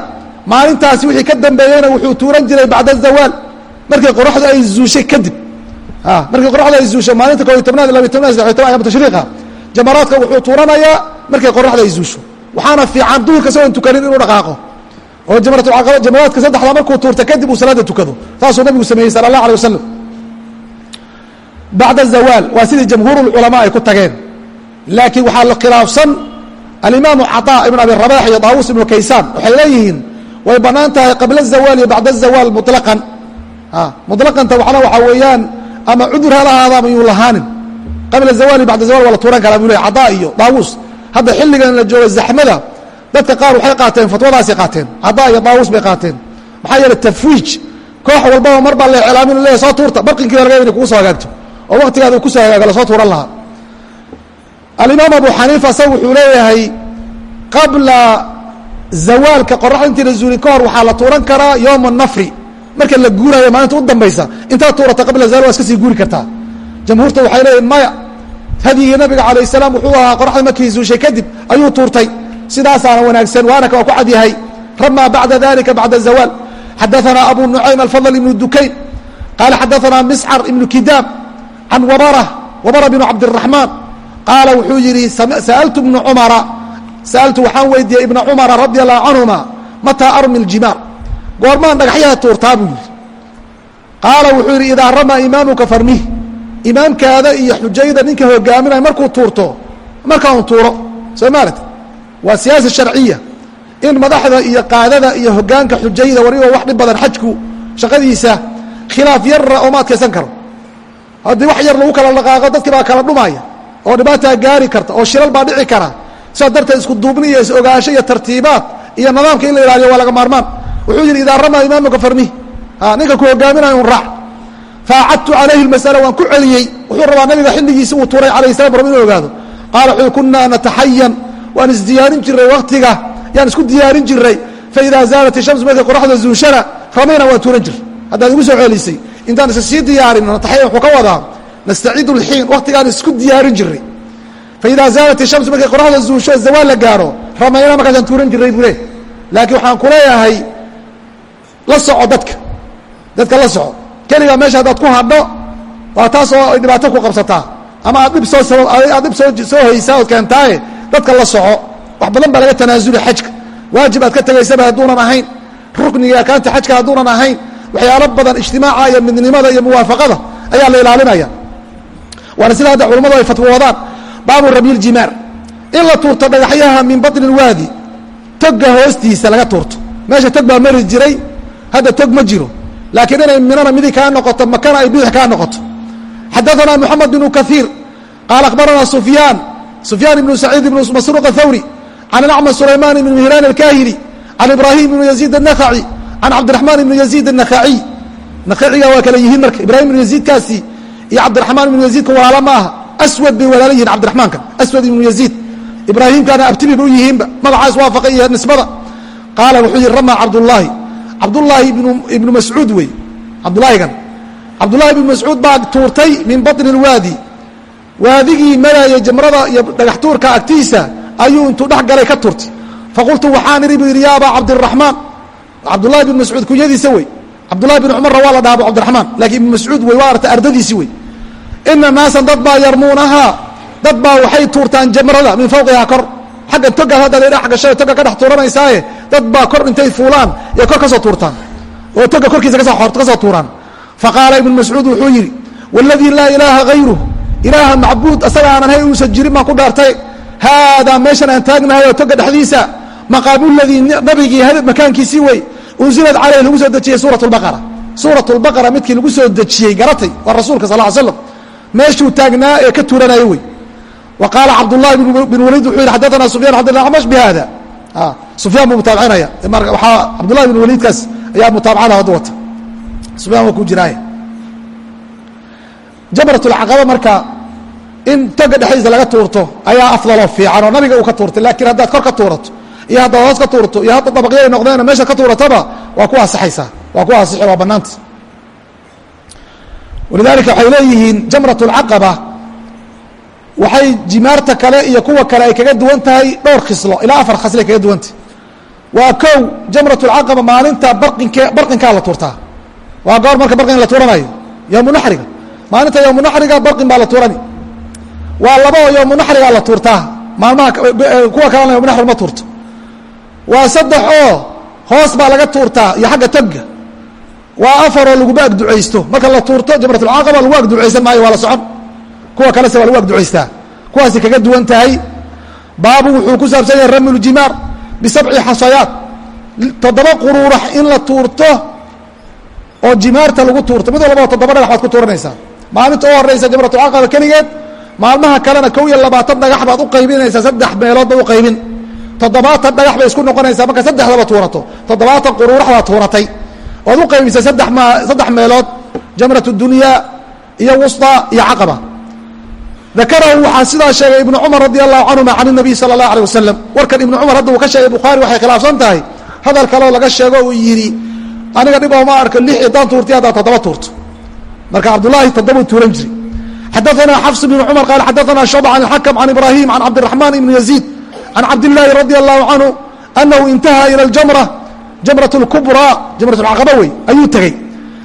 maalintaasi wixii ka dambeeyeyna wuxuu tuuran jiray bacda zawaal markii qoraxdu ay zuushay kadib. Markii qoraxdu ay zuusho maalinta koobiy tobnaad labiy tobnaad saddexiy toban ayam tashriiqa jamaraadka wuxuu tuuranayaa markay qoraxda ay zuusho. Waxaana fiican duhurka isagoon tukanin inuu dhaqaaqo. Oo jamratulcaqaba jamaraadka saddexda markuu tuurta kadib uu salaada tukado. Saasuu nabigu sameeyey sala allah alay wasalam bacda zawaal waa sidii jamhuurulculamaa ay ku tageen laakiin waxaa la khilaafsan alimaamu caطaa ibn abi rabax iyo daawuus ibnu kaysaan waxay leeyihiin way bannaan tahay qabla zawaal iyo bacda zawaal mulaqan mulaqanta waxna waxaa weeyaan ama cudur ha lahaada ama yuu lahaanin qabla zawaal iyo bacda zawal waa la tuuran karaa buu ley cadaa iyo daawuus hadda xilligan la joogo zaxmada dadka qaar waxay qaateen fatwadaasay qaateen cadaa iyo daawuus bay qaateen maxaa yeeley tafwiij koox walbaba mar baa la iclaamin leeyahy soo tuurta barqinkii ba laga ina kugu soo hagaagto oo waktigaada ku soo hagaago la soo tuuran lahaa. Alimaam abu xaniifa sa wuxuu leeyahay qabla zawaalka qoraxda intiina zuulin ka hor waxaa la tuuran karaa yowma nafri. Marka la guurayo maalinta u dambaysa intaad tuurata qabla zawal waa iska sii guuri kartaa. Jamhuurta waxay leeyihiin maya hadyigii nabiga calayh salaam wuxuu ahaa qoraxda markii zuushay kadib ayuu tuurtay. Sidaasaana wanaagsan waana waa ku cadyahay ramaa bacda dalika bacda zawaal xadaثana abu nucaym alfadl ibnu dukayn. Qaala xadaثana miscar ibnu kidaam can wabara bn cabdiraxmaan qaala wuxuu yidhi saaltu bna cumara saaltu waxaan weydiiyey ibna cumara radi allahu canhuma mataa armi ljimaar goormaan dhagaxyaha tuurtaa buu yidhi qaala wuxuu yidhi idaa ramaa imaamuka farmih imaamkaada iyo xujayda ninka hogaaminaya markuu tuurto marka un tuuro soo maarat waa siyaasa sharciya in madaxda iyo qaadada iyo hogaanka xujayda warigo wax dhib badan xajku shaqadiisa khilaaf yarra ooma adkaysan karo haddii wax yar lagu kala dhaqaaqo dadkii baa kala dhumaya oo dhibaataa gaari karta oo shilal baa dhici kara. Sidaas darteed isku duubni iyo is-ogaansho iyo tartiibaad iyo nidaamka in la ilaaliyo waa laga maarmaan. Wuxuu yidhi idaa ramaa imaamuka farmih ninka ku hogaaminayo un raac. Faacadtu calayhi masala waan ku celiyey. Wuxuu rabaa nabiga xilligiisi uu tuuray calayh salam rab inuu ogaado. Qaala wuxuu kunaa nataxayan waan isdiyaarin jiray waktiga yaan isku diyaarin jiray faidaa zaalat ishamsu markay qoraxda zuushana ramayna waan tuuran jir haddaad igu soo celisay intaan isa sii diyaarin nataxayan wuxuu ka wadaa nastaciidu lxiin waktigaan isku diyaarin jiray faidaa zaalat ishamsu markay qoraxda zuusho zawaal la gaaro ramayna markaasaan tuuran jiray buu le laakiin waxaan ku leeyahay la soco dadka. Dadka la soco. Keligaa meesha haddaad ku hadho waa taas oo ay dhibaato ku qabsataa. Ama aad dhib soo aad dhib soo soo haysaa ood keentaaye dadka la soco wax badan baa laga tanaasuli xajka. Waajib aad ka tegaysaba hadduunan ahayn. Rukniga akaanta xajka hadduunan ahayn waxyaalo badan ijtimaaca iyo midnimada iyo muwaafaqada ayaa la ilaalinaya waana sida hadda culammadu ay fatwoodaan baabu rabiiljimaar in la tuurto dhagaxyaha min batni lwaadi toga hoostiisa laga tuurto meesha tog baa mari jiray hadda tog ma jiro laakiin inay minana midig kaa noqoto makana ay bidix kaa noqoto xadaثana moxamed bnu kaiir qaala akhbarana sufyaan sufyaan ibnu saciid ibnu masruuq athawri can acmad sulaymaan ibn mihlaan alkahili can ibrahim ibnu yaziid الnakhaci an cabdiraxmaan ibni yaziid anakaaciy nakaaciga waa kala yihiin marka ibraahim ibnu yaziidkaasi iyo cabdiraxmaan ibnu yaziidka walaalo ma aha aswad bay walaalo yihiin cabdiraxmaanka aswad ibnu yaziid ibraahiimkana abtibi bay u yihiinba magacaas waafaqay iyo nisbada qaala wuxuu yihi ramaa cabdullaahi cabdullaahi ibnu mascuud wey cabdulaahigan cabdullahi ibnu mascuud baa tuurtay min baطni اlwaadi waadigii marayay jamrada iyo dhagax tuurka agtiisa ayuu intuu dhex galay ka tuurtay faqultu waxaan idhi bu yidhi ya abaa cabdiraxmaan cabdullahi ibn mascuud kunyadiisa wey. Cabdullahi bn cumarna waa la dhaha abu cabdiraxmaan lakiin ibnu mascuud wey waa arta ardadiisi wey. Ina naasan dad baa yarmuunahaa dad baa waxay tuurtaan jamrada min fawqihaa kor. Xagga togaad haddaad dhex gashay toga ka dhex tuuranaysaaye dad baa kor intay fuulaan iyo kor ka soo tuurtaan. Oo toga korkiisa ka soo tuuraan. Faqaala ibnu mascuud wuxuu yidhi waladii laa ilaaha hayruh ilaaha macbuud asaga aanan hay uusan jirin baan ku dhaartay haadaa meeshan aan taagnahay oo toga dhexdiisa maqaamu ladii nabigii makaankiisii wey unsilad caleyh lagu soo dejiyey suurat lbaqara. Suurat lbaqara midkii lagu soo dejiyey garatay waa rasuulka sal ly slam meeshuu taagnaa ee ka tuuranayo wey wa qaala cabdullahi bin waliid wuxuu yidhi xadaana sufyan xadana acmash bi hada sufyaan buu mutaabicinaya waxaa cabdullahi bin waliidkaas ayaa mutaabacada hadda wata. Sufyaan waa ku jiraaya jamrat lcaqaba marka in toga dhexdiisa laga tuurto ayaa afdaloo fiican oo nabiga uu ka tuurtay laakiin haddaad kor ka tuurato iyo haddaad hoos ka tuurto iyo hadda dabaqyo ay noqdeen meeshaad ka tuurataba waa ku asaxaysaa waa ku asixi waa banaanta walidaalika waxay leeyihiin jamrat اlcaqaba waxay jimaarta kale iyo kuwa kale ay kaga duwan tahay dhowr khislo ilaa afar khaslay kaga duwan tahay waa kow jamrat اlcaqaba maalinta barinke barqinkaa la tuurtaa waa goor marka barqin la tuuranayo yowmu naxriga. Maalinta yowmu naxriga barqin baa la tuurani. Waa laba oo yowmu naxrigaa la tuurtaa maalmaha kuwa kalena yowmu naxri ma tuurto waa saddex oo hoos baa laga tuurtaa iyo xagga toga waa afaroo laguba agducaysto marka la tuurto jamrat اlcaqaba lagu agducaysan maayo waa la socon. Kuwa kalese waa lagu agducaystaa kuwaasi kaga duwan tahay. Baabu wuxuu ku saabsan yahay ramy ljimaar bisabci xasayaat. Toddoba quruurax in la tuurto oo jimaarta lagu tuurto. Mid walbao toddoba dhagax baad ku tuuranaysaa. Maalinta u horeysa jamrat اlcaqaba keligeed maalmaha kalena kow iyo labaatan dhagax baad u qaybinaysaa saddex meelood ba u qaybin toddobaatan dhagax bay isku noqonaysaa marka saddexdaba tuurato toddobaatan quruurax baad tuuratay oad u qaybisay saddex m saddex meelood jamrat اdunya iyo wusطa iyo caqaba dakarahu waxaa sidaa sheegay ibnu cumar radi allahu canhuma can الnabiy salى اlahu alيه wasalam warkan ibnu cumar hadda uu ka sheegay bukhaari waxay khilaafsan tahay hadal kaleo laga sheego uu yidhi aniga dhib ooma arko lix idaan tuurtay haddaa toddoba tuurto marka cabdullaahi toddobuu tuuran jiray xadaثana xafs bn cumar qaal xadaثana shucba can اxakm can ibrahim can cabdiraxmaan ibn yaziid can cabdillaahi radi allahu canhu annahu intahaa ila aljamra jamrat lkubraa jamrat lcaqaba wey ayuu tegey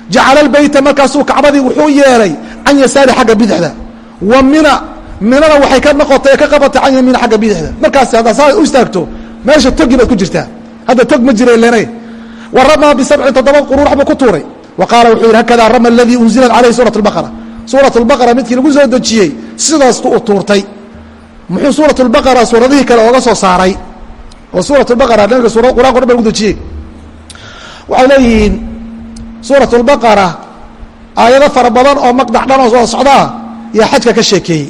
jacala lbeyta markaasuu kacbadii wuxuu yeelay can yasaari xagga bidixda wa mina minana waxay ka noqotay ka qabatay can yamiin xagga bidixda markaas haddaa saa u istaagto meesha togi baad ku jirtaa hadda tog ma jira lene wa ramaa bisabcin toddoba quruurax buu ku tuuray wa qaala wuxuu yidhi hakadaa rama aladii unzilat caleyhi suurat lbaqara suurat lbaqara midkii lagu soo dejiyey sidaasku u tuurtay muxuu suurat اlbaqara suuradihii kale ooga soo saaray? Oo suurat lbaqara nabiga qur'anka o dhan lagu dejiyey. Waxay leeyihiin suurat lbaqara aayado fara badan oo maqdac dhan oo soo socdaa iyo xajka ka sheekeeyey.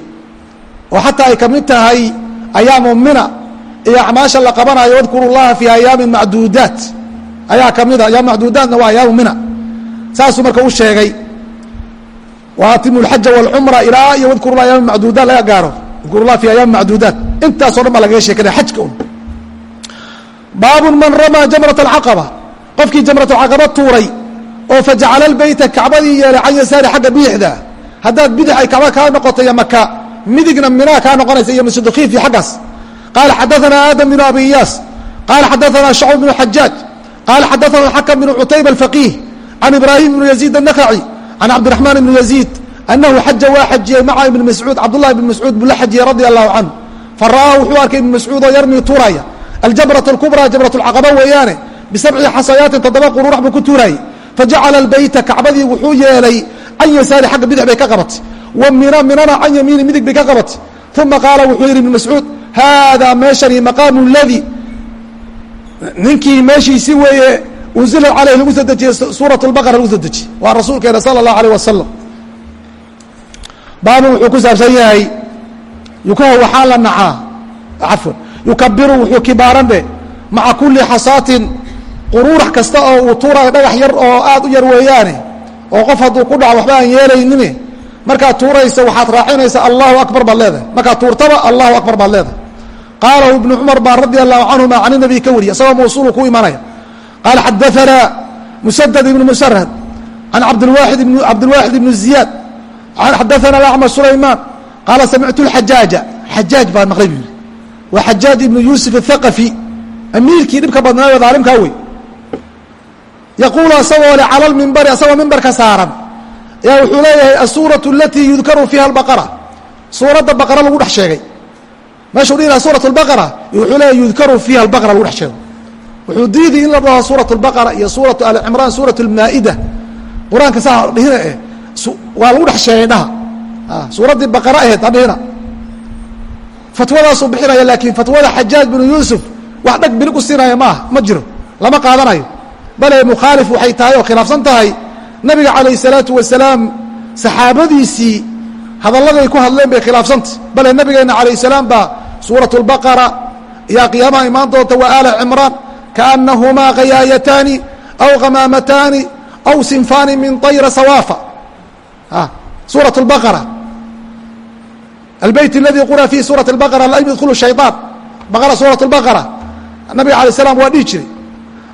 Oo xataa ay ka mid tahay ayaamu mina iyo acmaasha la qabanayo wadkuru llaha fii ayaamin macduudaat. Ayaa ka mida ayaam macduudaatna waa ayaamu mina. Saasuu marka u sheegay waatimu lxaja wاlcumra ilaa iyo wadkuru la ayaami macduudaat laga gaaro wadkuru lah fi ayaami macduudaat intaaso dhan baa lagaga sheekanaya xajka un baabun man ramaa jamrat alcaqaba qofkii jamrat alcaqaba tuuray oo fajacala lbeyta kacbadii yeelay can yasaari xagga bidixda haddaad bidix ay kacba kaa noqoto iyo maka midigna minaa kaa noqonaysa iyo masdukiifi xaggaas qaala xadaثana aadam bnu abi iyaas qaala xadaثana shacb bnu xajaaj qaala xadaثana xakm bnu cutayba alfaqiih can ibraahim bnu yaziid الnakhaci can cabdiraxmaan bni yaziid anahu xaja waa xajiyey maca ibni mascuud cabdullahi ibni mascuud buu la xajiyey radi allahu canhu fara'aa wuxuu arkay ibni mascuud oo yarmii tuuraya aljamrat اlkubraa jamrat اlcaqaba weeyaane bisabci xasayaatin toddoba quruurax buu ku tuuraayey fajacala albeyta kacbadii wuxuu yeelay can yasaari xagga bidix bay ka qabatay wa mina minana can yamiini midig bay ka qabatay uma qaala wuxuu yidhi ibn mascuud haadaa meeshani maqaamu ladii ninkii meeshiisi weeye unzila caleyh lagu soo dejiyey suurat lbaqara lagu soo dejiyey waa rasuulkeena sala allahu aleyh wasalam baabun wuxuu ku saabsan yahay yukaha waxaa la nacaa cafwan yukabiru wuxuu kibaaran maca kuli xasaatin quruurax kasta oo uu tuurayo dhagax yar oo aad u yar weeyaane oo qof hadduu ku dhaco waxba aan yeelaynine markaad tuuraysa waxaad raacinaysa allahu akbar baad leedahay. Markaad tuurtaba allahu akbar baad leedahay. Qaalahu ibnu cumar baa radia allahu canhuma can ka wariya isagoo mawsuulu ku imanaya qaala xadaanaa musadad ibnu musarhad can cabdilwaaxid ibnu ziyaad xadaana acmar sulaymaan qaala samictu xajaaja xajaaj baa maqlay buu yihi waa xajaaj ibnu yuusuf athaqafi amiirkii dhibka badnaayo daalimkaa wey yaquulu asagoo le cala lmimbari asagoo mimbarka saaran ayaa wuxuu leeyahay asuuratu alatii yudkaru fiiha albaqara suuradda baqara lagu dhex sheegay meeshuu dhihi laha suurat lbaqara wuxuu leeyahy yudkaru fiiha albaqara lagu dhex sheego wuxuu diiday in la dhaho suurat lbaqara iyo suuratu ali cimraan suurat lmaa'ida qur'aanka saa dhihina eh waa lagu dhex sheegay dhaha. Ah, suuraddii baqara ahayd adhihina fatwadaasu bixinaya laakiin fatwada xajaaj binu yuusuf wax dhag bilig u siinaya maaha ma jiro lama qaadanayo. Bale mukhaalif waxay tahay oo khilaafsan tahay nabiga calayh salaatu wasalaam saxaabadiisii hadalladay ku hadleen bay khilaafsanta bale nabigeenna calayh salaam baa suurat اlbaqara yaa qiyaamaha imaan wa aala cimraan kaanahumaa kayaayataani aw khamaamataani aw sinfaani min tayra sawaafa. Ah, suura baqara albeyt aladi qura fiihi suura baqara lam yadkulu shayaan baqara suurat baqara nabiga alay slam waa dhihi jiray.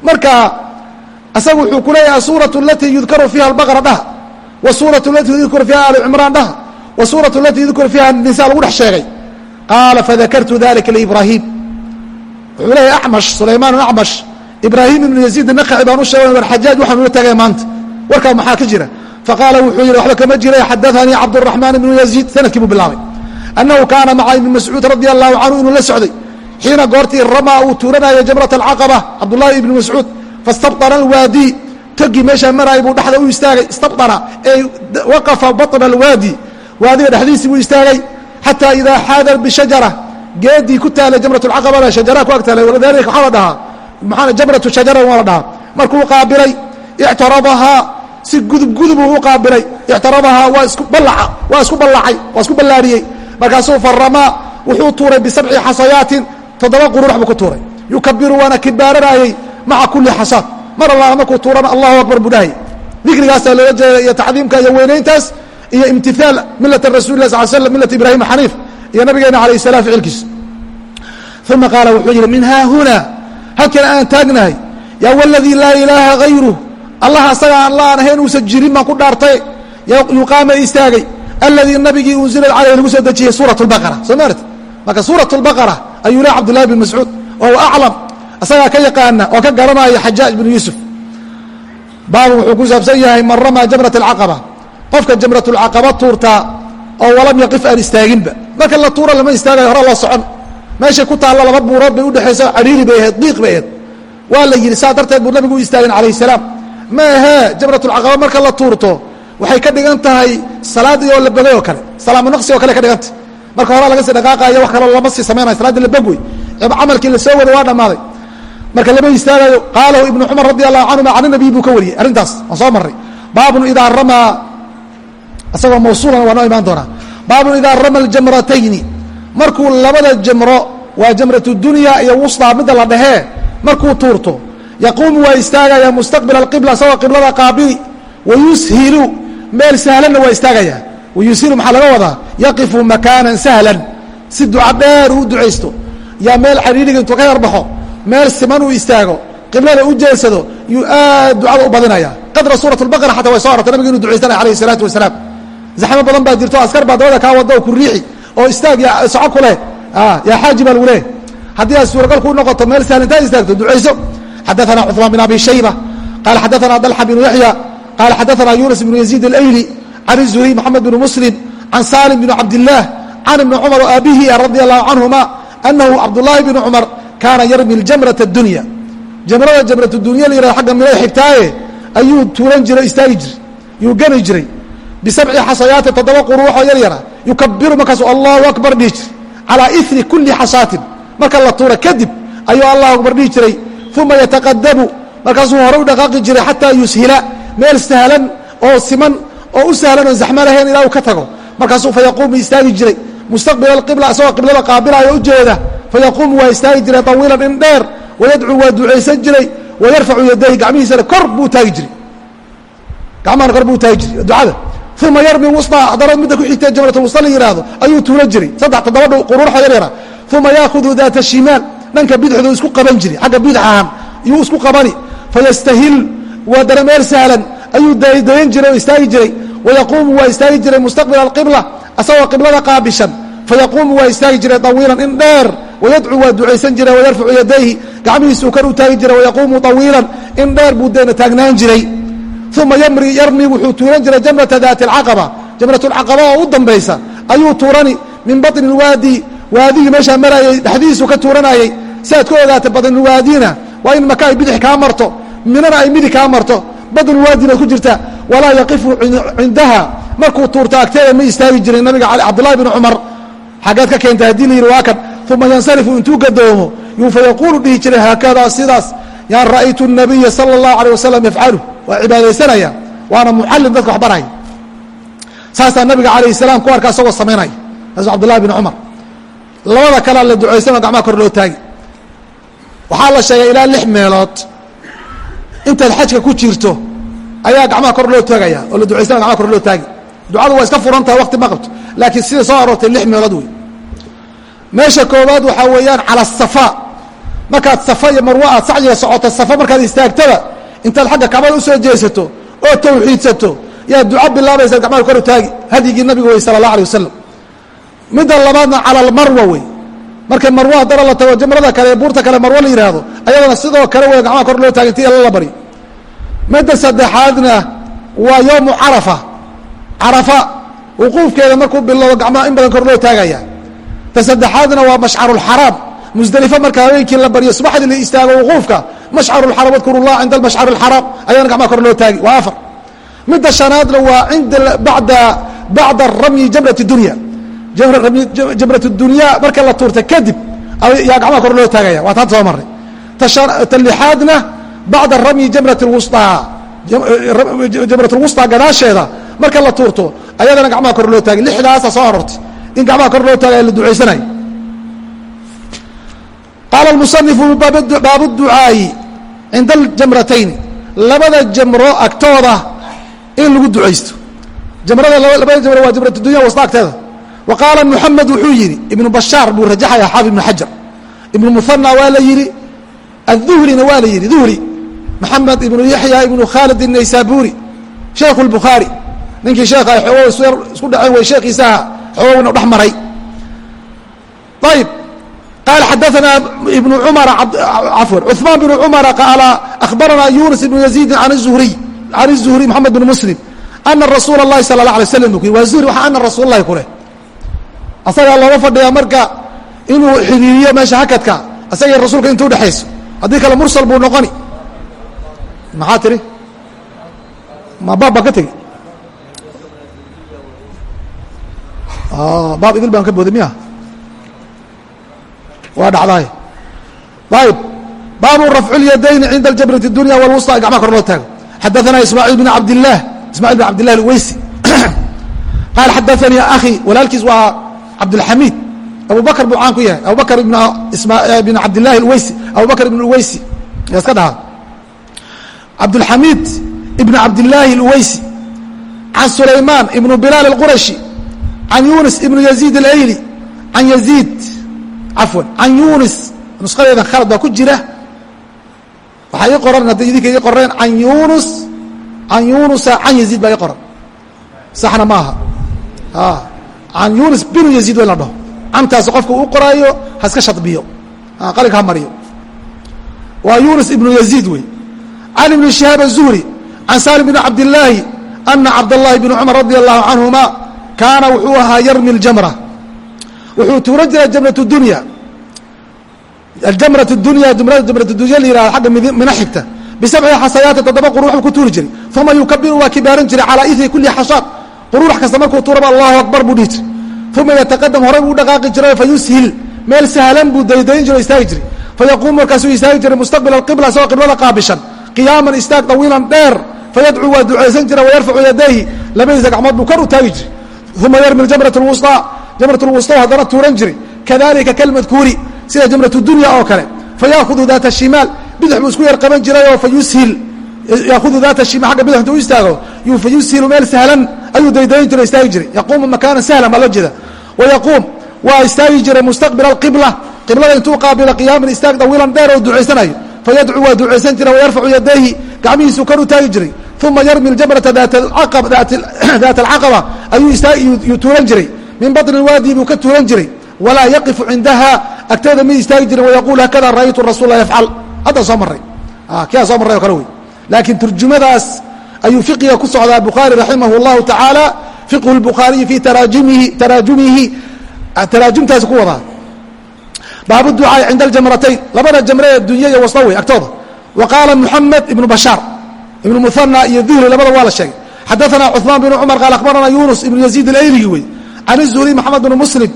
Marka isaga wuxuu ku leeyahay asuuratu alatii yudkaru fiiha albaqra dhaha wasuuratu alati yudkaru fiiha aali cimraan dhaha wasuuratu alati yudkaru fiiha nisa lagu dhex sheegay. Qaala fadakartu dalika liibraahiim wuxuu leeyahay amash sulaymaan acmash ibraahim ibnu yaziid naqaci baan u sheegay war xajaaj waxaan ula tagay maanta. Warkaa maxaa ka jira? faqaala wuxuu yihi waxba kama jira xadaanii cabdالraxmaan ibnu yaziid sanadkii buu bilaabay annahu kaana maca ibni mascuud radi allahu canhu inuu la socday xiina goortii ramaa uu tuuranaya jamrat alcaqaba cabdullaahi ibni mascuud fastabطana alwaadi togii meeshaa maraayay buu dhexda u istaagay istabطana ee waqafa baطna alwaadi waadiga dhexdiisii buu istaagay xataa idaa xaada bishajara geedii ku taalay jamrat اlcaqabana shajaraha ku ag taalay walidalika waxaa la dhahaa maa jamratu shajaran waa la dhahaa markuu qaabilay ictarabahaa si gudub gudubuu u qaabilay ictarabahaa waa isku ballaca waa isku ballacay waa isku ballaariyey. Markaasuu faramaa wuxuu tuuray bisabci xasayaatin toddoba qururax buu ku tuuray. Yukabiru waana kibaaranayey maca kuli xasaad. Mar allaala markuu tuurana allahu akbar buu dhahay. Dikrigaasaa loola jeeda iyo tacdiimka iyo weynayntaas iyo imtihaal milata rasuli lah sal slam milata ibraahima xaniif iyo nabigeena alayh salam ficilkiis. Uma qaala wuxuu yihi min haa huna halkan aan taagnahay yaa wladii laa ilaaha hayruh allah asaga aan la aan ahayn uusan jirin baan ku dhaartay yuqaama istaagay aladii nabigii unzilad caleyh lagu soo dejiyey suuraة اbaqara soo maarti marka suuraة اlbaqara ayuu leh cabdullahi bn mascuud oo aclam asagaa ka yaqaana oo ka garanaya xajaaj bn yuusuf baabu wuxuu ku saabsan yahay man ramaa jamrat اlcaqaba qofka jamrat اlcaqaba tuurtaa oo walam yaqif aan istaaginba marka la tuura lama istaagayo hore loo socon meeshay ku taalla laba buurood bay udhexaysa cariiri bay ahayd diiq bay ahayd waa la yidhi saa darteed buu nabigu u istaagin calayh salaam ma ahee jamrat اlcaqaba marka la tuurto waxay ka dhigan tahay salaaddii oo la bogay oo kale salaamo naqsi oo kale ka dhigantah marka horaa laga sii dhaqaaqayo wax kaloo lama sii samaynayo salaadii la bog camalkii la soo waa dhammaaday. Marka lama istaagayo qaalahu ibnu cumar radi allahu canhuma can nabiy buu ka wariyey arrintaas waan soo marray. Baabun idaa ramaa isagoo mawsuulan waa noo imaan doonaa. Baabun idaa rama aljamratayni markuu labada jamro waa jamrat dunya iyo wusطaa midda la dhehee markuu tuurto yaquumu waa istaagaya mustaqbila alqibla isagoo qiblada qaabili wayushilu meel sahlanna waa istaagaya. Wayushilu maxaa laga wadaa? Yaqifu makaanan sahlan. Si duca dheer uu ducaysto. Yaa meel xidhiidhiga intuu ka yarbaxo meel siman uu istaago qiblada u jeesado yuu aad ducada u badinaya. Qadra suurat lbaqara xataa way soo arortay nabiga inuu ducaysanaya alayhi salaatu wasalaam. Zaxmo badan baa jirto askar baa dabada kaa wada ku riixi oo istaag yaa soco ku leh. Yaa xaaji baa lagu leeh haddii aad suuragal ku noqoto meel sahlan intaad istaagto ducayso xadaثana cثmaan بn abi shayba qala xadaثana dalxa bn yaxya qala xadaثana yunas bn yaزيid اlayli can الzuhriy mxamed bn muslim can salim bn cabdiلlah can ibni cumar o aabihi radi allahu canهuma anahu cabdالlahi bn cumar kaana yarmi jamraة اdunya jamrada jamrat dunya la yihahdo agga milada xigtaaye ayuu tuuran jiray istaagi jiray yuu gani jiray bisabci xasayaati toddoba quruuxoo yar yara yukabiru markaasu allahu akbar dhihi jiray calaa iri kuli xasaatin marka la tuura kadib ayuu allahu akbar dhihi jiray uma yataqadamu markaasuu hore u dhaqaaqi jiray xataa yushila. Meel sahlan oo siman oo u sahlan oo zaxmo lahayn ilaa uu ka tago. Markaasuu fayaquumu istaagi jiray. Mustaqbila qibla isagoo qiblada qaabilaayo ujeeda fayaquumu waa istaagi jiray tawiilan in dheer. Wayadcuu waa ducaysan jiray. Wayarfacu yadayhi gacmihiisana kor buu taagi jiray. Gacmahana kor buu taagi jiray ducada. Uma yarmi wusطa haddana midda ku xigtee jamrat wusta la yihahdo ayuu tuulan jiray. Saddex toddoba quruurxo yar yara uma yaakudu daata shimaal dhanka bidxdu isku qaban jiri agga bidx yuu isku qabani. Fayastahil waa darameer sahlan ayuu dayan jiray oo istaagi jiray. Wayaquumu waa istaagi jiray mustaqbila alqibla asagoo qiblada qaabishan. Fayaquumu waa istaagi jiray awiilan in dheer. Wayadcuu waa ducaysan jiray wayarfacu yadayhi. Gacmihiisuu kor u taagi jiray wayaquumu awiilan in dheer buu dena taagnaan jiray. Uma ymri yarmi wuxuu tuuran jiray jamrata daati alcaqaba. Jamrat lcaqaba oo u dambaysa ayuu tuurani min baطni اlwaadi waadigi meeshaa marayay dhexdiisu ka tuuranayay siaad ku ogaata badnulwaadiina waa in maka ay bidix kaa marto minana ay midig kaa marto badnulwaadinaad ku jirta walaa yaqifu cindaha markuu tuurta agteeda ma istaagi jirin nabiga cabdullahi bn cumar. Xaggeed ka keentay haddii la yidhi waa kan uma yansarifu intuu gadoomo yuufa yaquulu dhihi jiray haakadaa sidaas yaan ra'aytu nabiya sala allahu alay wasalam yafcalu waa cibaadaysanaya waana muxallim dadka waxbaraya. Saasaa nabiga alayh salaam ku arka isagoo samaynaya taasuu cabdullahi bn cumar labada kalea la ducaysanoo gacmaha kor loo taagi. Waxaa la sheegay ilaa lix meelood. Intaad xajka ku jirto ayaa gacmaha kor loo taagaya oo la ducaysana gamaha kor loo taagi. Ducadu waa iska furan tahay wakti ma qabto laakiin sida soo aroortay lix meelood wey meesha koowaad waxaa weeyaan cala safa. Markaad safa iyo marwa aad sacyiga socoto safa markaad istaagtada intaad xagga kacbada u soo jeesato oo tawxiidsato yaa duca bilaabaysa gacmaha kor u hadyigii nabiga wey sala allah alay wasalam midda labaadna cala almarwa wey markay marwa haddana la tago jamrada kale ee buurta kale marwo la yidhaahdo ayadana sidoo kale wey gacmaha kor loo taagi inti alla la baryo midda saddexaadna waa yowmu carafa. Carafa wuquufkeeda markuu bilowdo gacmaha in badan kor loo taagaya. Ta saddexaadna waa mashcarulxaraam musdelifo marka habeenkii la baryo subaxdii la istaago wuquufka mashcarulxaram wadkuru llah cinda almashcar alxaraam ayadana gacmaha kor loo taagi. Waa afar. Midda shanaadna waa inda bada bacda ramyi jamrat dunya jamrat dunya marka la tuurta kadib yaa gacmaha kor loo taagaya waa taan soo maray talixaadna bacda ramyi jamrat wusa jamratwusa gadaasheeda marka la tuurto ayadana gacmaha kor loo taagay lixdaasa soo horortay in gacmaha kor loo taagay la ducaysanayo qaala musanifu baabuducaa'i cinda aljamratayni labada jamro agtooda in lagu ducaysto jamrada labada jamro waa jamratdunya wasta agteeda wa qaala muxamed wuxuu yidhi ibnu bashaar buu rajaxaya xaafid ibnu xajar ibnu muhana waa la yidhi aلduhrina waa la yidhi duhri maxamed ibnu yaxya ibnu khaalid الnaysaburi sheikhu اlbukhaari ninkii sheekha ay xoogo isku dhaceen way sheekhiisaha xoogowna dhex maray ayb qaala xadaثana ibnu cumar cafwan cuثmaan bnu cumara qaala akhbarana yunus ibnu yaziidi an الzuhriy can الzuhriy moxamed bn muslim ana rasuula اllahi salى اlah alay slam bu ku yiri waa zuhri waxa ana rasuul lahi ku leh asagaa looga fadhiyaa marka inuu xiriiriyo meesha hakadka asagii rasuulka inta udhexayso haddii kale mursal buu noqoni. Maxaa tiri? Ma baab baan ka tegi baab idil baan ka booday miya waa dhacdaay ayb baabu rafcu lyadayni cinda aljamrati dunya wlwusطa gacmaha kor loo taago. Xadaana ismaaciil bn abdilah ismail bn cabdilah alweysi *clears throat* qaal xadaanii akhi walaalkiis waa cabdulxamiid abu bakr buu caan ku yahay. Abu bakr bn cabdilahi alweysi abu bakr ibn uweysi yaa iska dhahaa cabdulxamiid ibn cabdilaahi alweysi can sulaymaan ibnu bilaal alqurashi. Can yunis ibnu yaziid alayli. Can yaziid cafwan. Can yunis nushadeedan khalad baa ku jira. Waxaa ii qoran hadday idinka ii qoreen can yunus can yunusa can yaziid baa ii qoran. Saxna ma an yunis binu yaziid wa la dhaho. Cantaas qofka u qoraayo haska shadbiyo. Qalinka ha mariyo. Waa yunis ibnu yaziid wey can ibni shihaab azuhri can salim bni cabdillaahi ana cabdallahi bni cumar radia allahu canhuma kaana wuxuu ahaa yarmi اljamra wuxuu tuuran jiray jamrat dunya. Aljamrat dunya jamrat dunya la yihahdo agga mina xigta. Bisabci xasayaati toddoba qurun ku tuuri jiray. Uma yukabiru waa kibaarin jiray calaa iri kuli xashaad quruurax kasta markuu tuuraba allahu akbar buu dhihi jiray. Uma yataqadam horey buu u dhaqaaqi jiray fayushil meel sahlan buu daydayn jiro istaagi jiray. Fayaquumu markaasuu istaagi jiray mustaqbila alqibla isagoo qiblada qaabishan. Qiyaaman istaag dawiilan dheer. Fayadcuu waa ducaysan jira wayarfacu yadayhi. Labadiisa gacmood buu kor u taagi jiray. Uma yarmi jamrat lwusطaa jamrat lwusطaa haddana tuuran jiray. Kadalika kalmadkuuri sida jamrat dunya oo kale. Fayaahudu daata shimaal. Bidix buu isku yar qaban jirayoo fayushil yaahudu daata shimaal agga bidix intu u istaago fayushilu meel sahlan ayuu daydayn jiray istaagi jiray. Yaquumu makaana sahlan baa loo jeeda. Wayaquum waa istaagi jiray mustaqbil اqibla qiblada intuu qaabilo qiyaaman istaag dawiilan dheer oo ducaysanayo fayadcuu waa ducaysan jira wayarfacu yadayhi. Gacmihiisuu kor u taagi jiray. Uma yarmi jamrata daat alcaqaba ayuu tuuran jiray. Min baطni waadi buu ka tuuran jiray. Walaa yaqifu cindaha. Agteeda ma istaagi jirin wayaquul hakada ra'aytu rasuula yafcal. Hadda soo maray kiaa soo marray o kale wey. Laakiin turjumadaas ayuu fiqiga ku socdaa bukhaari raximah اllahu tacaala fiqhu اlbukhaariyi fi taraajumihi taraajumihi taraajumtaasi ku wadaa baabu ducaai cinda aljamratayn labada jamre ee dunya iyo wasna wey agtooda wa qaala muxamed ibnu bashaar ibnu muhana iyo duhri labada waa la sheegay xadaana cuثmaan bn cumar qaal akhbarana yunus ibnu yaziid alayligi wey can الzuhri maxamed bn muslim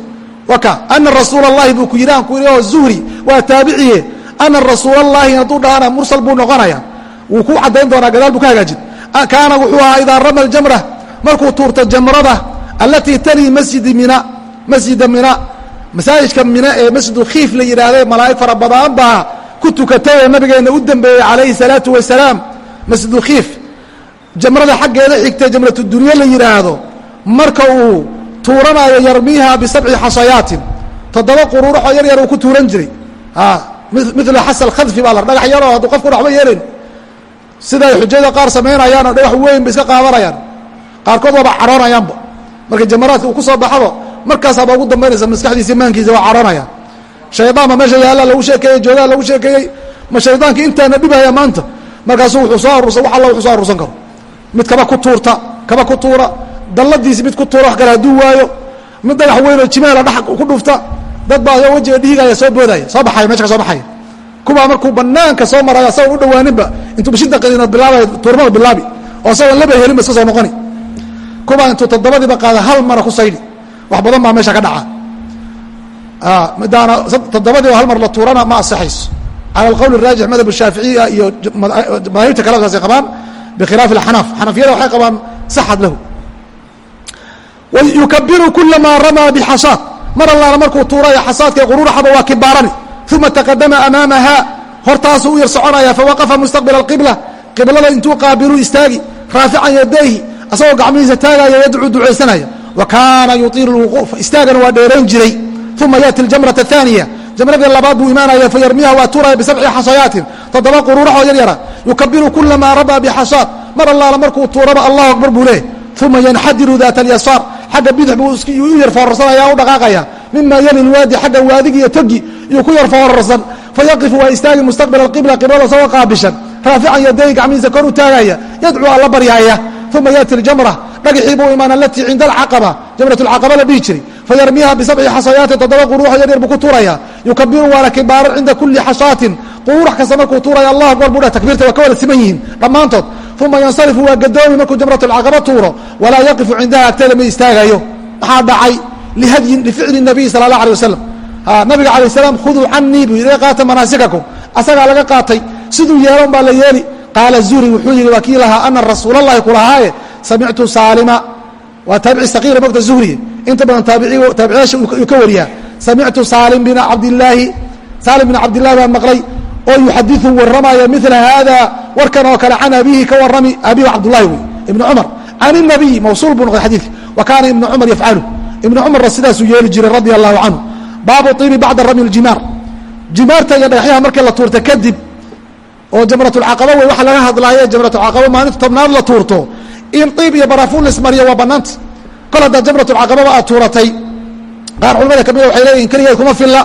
waka ana rasuula اllahi buu ku yidhi aan ku yidhi oo zuhri waa taabiciye ana rasuula اllahi hadduu dhahana mursal buu noqonaya wuu ku caddayn doonaa gadaal buu ka hagaajin kaana wuxuu ahaa idaa rama اljamra markuu tuurta jamrada alatii tali masjidi mina masjida mina masaajidka mine ee masjidu khiif la yidhaahday malaa'ig fara badan baa ku tukatay ee nabigeena u dembeeyey calayhi salaatu wasalaam masjidu khiif. Jamrada xaggeeda xigtay jamratu dunye la yidhaahdo marka uu tuuranayo yarmiiha bisabci xasayaatin toddoba quruuraxoo yar yar uu ku tuuran jiray. Mila xasal khadfi baa la dhagax yaroo hadduu qofkuna waxba yeelayn siday xujada qaar samaynayaanoo dhagax weyn bay iska qaadanayaan. Qaarkood waaba cadhoonayaanba marka jamaraadka uu ku soo baxabo markaasaaba ugu dambaynaysa maskaxdiisa maankiisa waa cadhoonaya shaydaanba meesha yaalla lagu sheekeeyey joogaa lagu sheekeeyey ma shaydaankii intaana dhibaya maanta. Markaasuu wuxuu soo aruursan wax alla wuxuu soo aruursan karo. Mid kaba ku tuurta kaba ku tuura dalladiisi mid ku tuura wax kale hadduu waayo. Mid dhagax weynoo jimeela dha ku dhufta dad baa wejiga dhiigaya soo boodaya soo baxaya meesha ka soo baxaya kuwaa markuu banaanka soo maray asagoon u dhawaaninba intuu bishida qadiina bilaabay tuurmada bilaabi oo asagoon laba helinba iska soo noqoni. Kuwaa intuu toddobadiiba qaada hal mara ku sayni wax badan baa meesha ka dhaca. Ah, Madaana toddobadiiba hal mar la tuurana ma asaxayso. Cala alqowl raajix madhab shaaficiya ah iyo madaahibta kale saasay qabaan bikhilaaf alxanaf xanafiyada waxay qabaan saxad lahu. Yukabiru kula ramaa bixasaad mar allaana markuu tuuraya xasaadka ee quruuraxaba waa kibaarani uma taqadama amaamaha hortaasuu u yar soconaya fawaqafa mustaqbila alqibla qiblada intuu qaabilu istaagi raafican yadayhi asagoo gacmihiisa taagaya yadcuu ducaysanaya wa kaana yutiilu lwuquuf istaagana waa dheerayn jiray uma yaati aljamrata ahaaniya jamradii labaad buu imaanaya fayarmiyaha waa tuuraya bisabci xasayaatin toddoba quruuraxoo yar yara yukabiru kula maa rabaa bixasaad mar allaala markuu tuuraba allahu akbar buu leeyahy uma yanxadiru daata alyasaar xagga bidix buu u yar foorarsanaya u dhaqaaqaya mima yali lwaadi xagga waadigii iyo togi iyo ku yar foorarsan fayaqifu waa istaagi mustaqbila alqibla qiblada sagoo qaabishan. Raafican yadayn gacmihiisa kor u taagaya yadcuu alla baryaaya. Uma yaati aljamra dhagixii buu imaan alatii cinda alcaqaba jamrat alcaqaba la dhihi jiray. Fayarmiiha bisabci xasayaatin toddoba quruuxo yaryar buu ku tuuraya. Yukabiru waana kibaaran cinda kulli xashaatin. Quruux kasta markuu tuuraya allah akbar buu dhah takbiirta waa ka wada siman yihiin dhammaantood. Uma yansarifu waa gadoomi markuu jamrat alcaqaba tuuro. Walaa yaqifu cindaha agteeda ma istaagayo maxaa dhacay? Lihadyin lificli nabiy sala allah alay wasalam nabiga alayh salaam khuduu canii buu yidhi qaata manaasikakum. Asagaa laga qaatay. Siduu yeelon baa la yeeli. Qaala zuri wuxuu yidhi waa kii lahaa ana rasuulalahi kulahaaye samictu saalima. Waa taabici sakiira mogta zuhriye inta badan taabiciyaasha uu ka wariyaa. Samictu saalim bin cabdilaahi saalim bin cabdillahi baan maqlay oo yuxadiu warramaya mila haada warkan oo kale can abihi ka warrami abihi cabdulahi wey ibn cumar can الnabiy mawsuul buu noqday xadiidka wa kaana ibnu cumar yafcalu. Ibnu cumarna sidaasuu yeeli jiray radia allahu canhu baabu ibi bacda ramy اjimaar jimaarta iyo dhagaxyaha markii la tuurta kadib oo jamratulcaqaba wey waxa laga hadlaayo jamratulcaqaba maalinta tobnaad la tuurto in iib iyo barafuun laismariyo waa banaanta kol haddaa jamratulcaqababa aad tuuratay qaar culamada kamida waxay leeyihiin keligeed kuma filla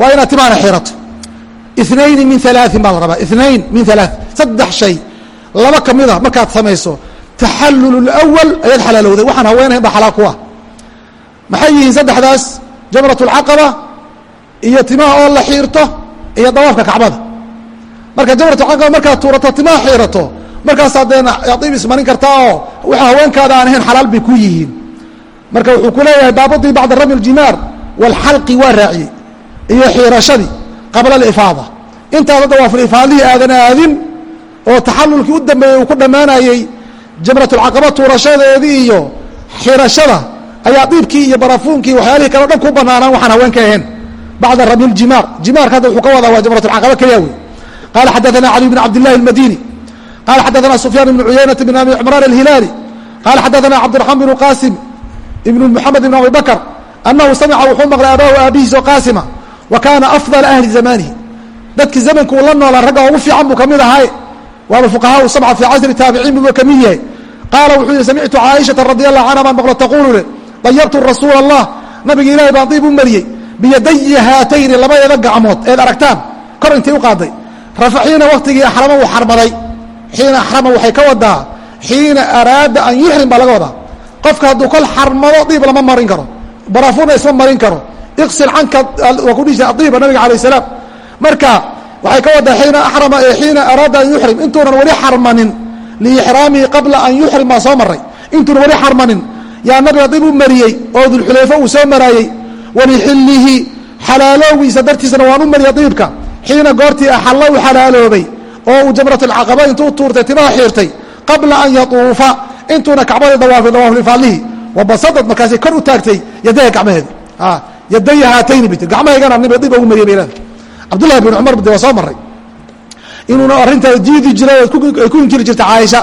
waa inaad timaana xirato inaini min alaain baa la rabaa inain min alaa saddex shay laba kamida markaad samayso taxallul اwal ayaad xalaalowday waxaan haweenayn baa xalaal ku ah. Maxay yihiin saddexdaas jamrat اlcaqaba iyo timaha oo la xiirto iyo dawaafka kacbada marka jamrat caqaba markaad tuurato timaha xiirato markaasaa dee adiib ismarin kartaa oo waxa haweenkaada aan ahayn xalaal bay ku yihiin marka wuxuu ku leeyahay baabadii bacda ramy اljimaar wاlxalqi waa raaciyey iyo xiirashadii qabla اlifaada intaada dawaafulifaadihii aadan aadin oo taxalulkii u dambeeyey uu ku dhammaanayey jamratulcaqaba tuurashadeedii iyo xirashada ayaa diibkii iyo barafuunkii waxyaalihii kaleo dhan ku banaanaan waxaan haweenka ahayn. Bacda ramyi ljimaar jimaarka hadda wuxuu ka wadaa waa jamratulcaqaba keliya wey qaala xadaana cali bn cabdillahi almadini. Qaala xadaana sufyaan ibnu cuyaynata bin abi cimraan alhilaali. Qaala xadaana cabdiraxmaan binu qaasim ibnu moxamed ibn abi annahu samica wuxuu maqlay aabaahu aabihiis qaasima wa kaana afdala ahli zamaanihi dadkii zamanku la noolaa ragga ugu fiican buu ka mid ahay waaba fuqahaau sabca fii casri taabiciin buu ka mid yahay. Qaala wuxuu yihi samictu caaishata radi allahu canha baan maqlo taquulu le dayabtu rasuula allah nabiga ilahay baan diib u mariyey. Biyadayi haatayni labadeeda gacmood eed aragtaan. Kor intay u qaaday. Rafaxiina waktigii axrama uu xarmaday. Xiina axrama waxay ka wadaa xiina araada an yuxrim baa laga wadaa. Qofka hadduu kol xarmado diib lama marin karo. Barafuuna isma marin karo. Iqsil canka waa ku dhihi jira adiiba nabiga alayh salaam. Marka waxay ka wadaa xiina arama xiina araada an yuxrim. Intuunan weli xarmanin. Liixraamihi qabla an yuxrim baa soo maray intuunan weli xarmanin yaa nabiga dib u mariyey oo dulxulayfo uu soo maraayey walixillihi xalaalowgiisa dartiisana waan u mariya diibka. Xiina goortii axalla uu xalaaloobay oo uu jamratulcaqaba intuu tuurtay timaha xiirtay qabla an yatuufa intuuna kacbadii dawaafay dawaaflifaalihi wabasadad markaasay kor u taagtay yadaya gacmaheeda yadaya haatayni bay tir gacmahaygana nabiga dib ugu mariyay bay leedahay cabdullahi bin cumar de waa soo maray inuuna arrintaa diidi jiray ay ku inkiri jirta caaisha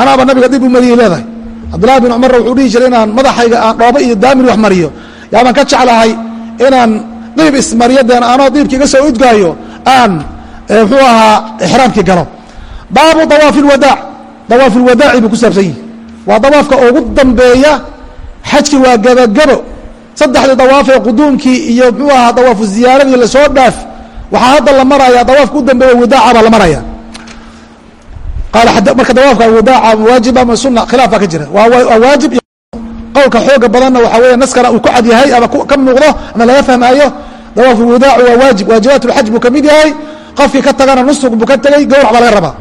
anaaba nabiga dib u mariyay leedahay cabdullahi bin cumarna wuxuu dhihi jiray inaan madaxayga aan dhoobo iyo daamin wax mariyo. Yaabaan ka jeclahay inaan diib ismariyo deen anoo diibka iga soo udgaayo aan muxuu ahaa ixraamkii galo. Baabu dawaafi lwadaac dawaafu lwadaaci buu ku saabsan yihi waa dawaafka ugu dambeeya xajki waa gebagebo saddexdii dawaafee quduumkii iyo muxuu ahaa dawaafu ziyaaradii la soo dhaaf. Waxaa hadda la maraya dawaafka u dambeeya wadaaca baa la maraya marka dawaafka wadaaca waajib ama suna khilaaf baa ka jira waa waajib iyo qowlka xooga badanna waxaa weya naskana uu ku cad yahay ama ka muuqdo ama laga fahmaayo dawaafu wadaacu waa waajib waajibaat lxaj buu kamid yahay qofkii ka tagana nusuk buu ka tegey gowrac baa laga rabaa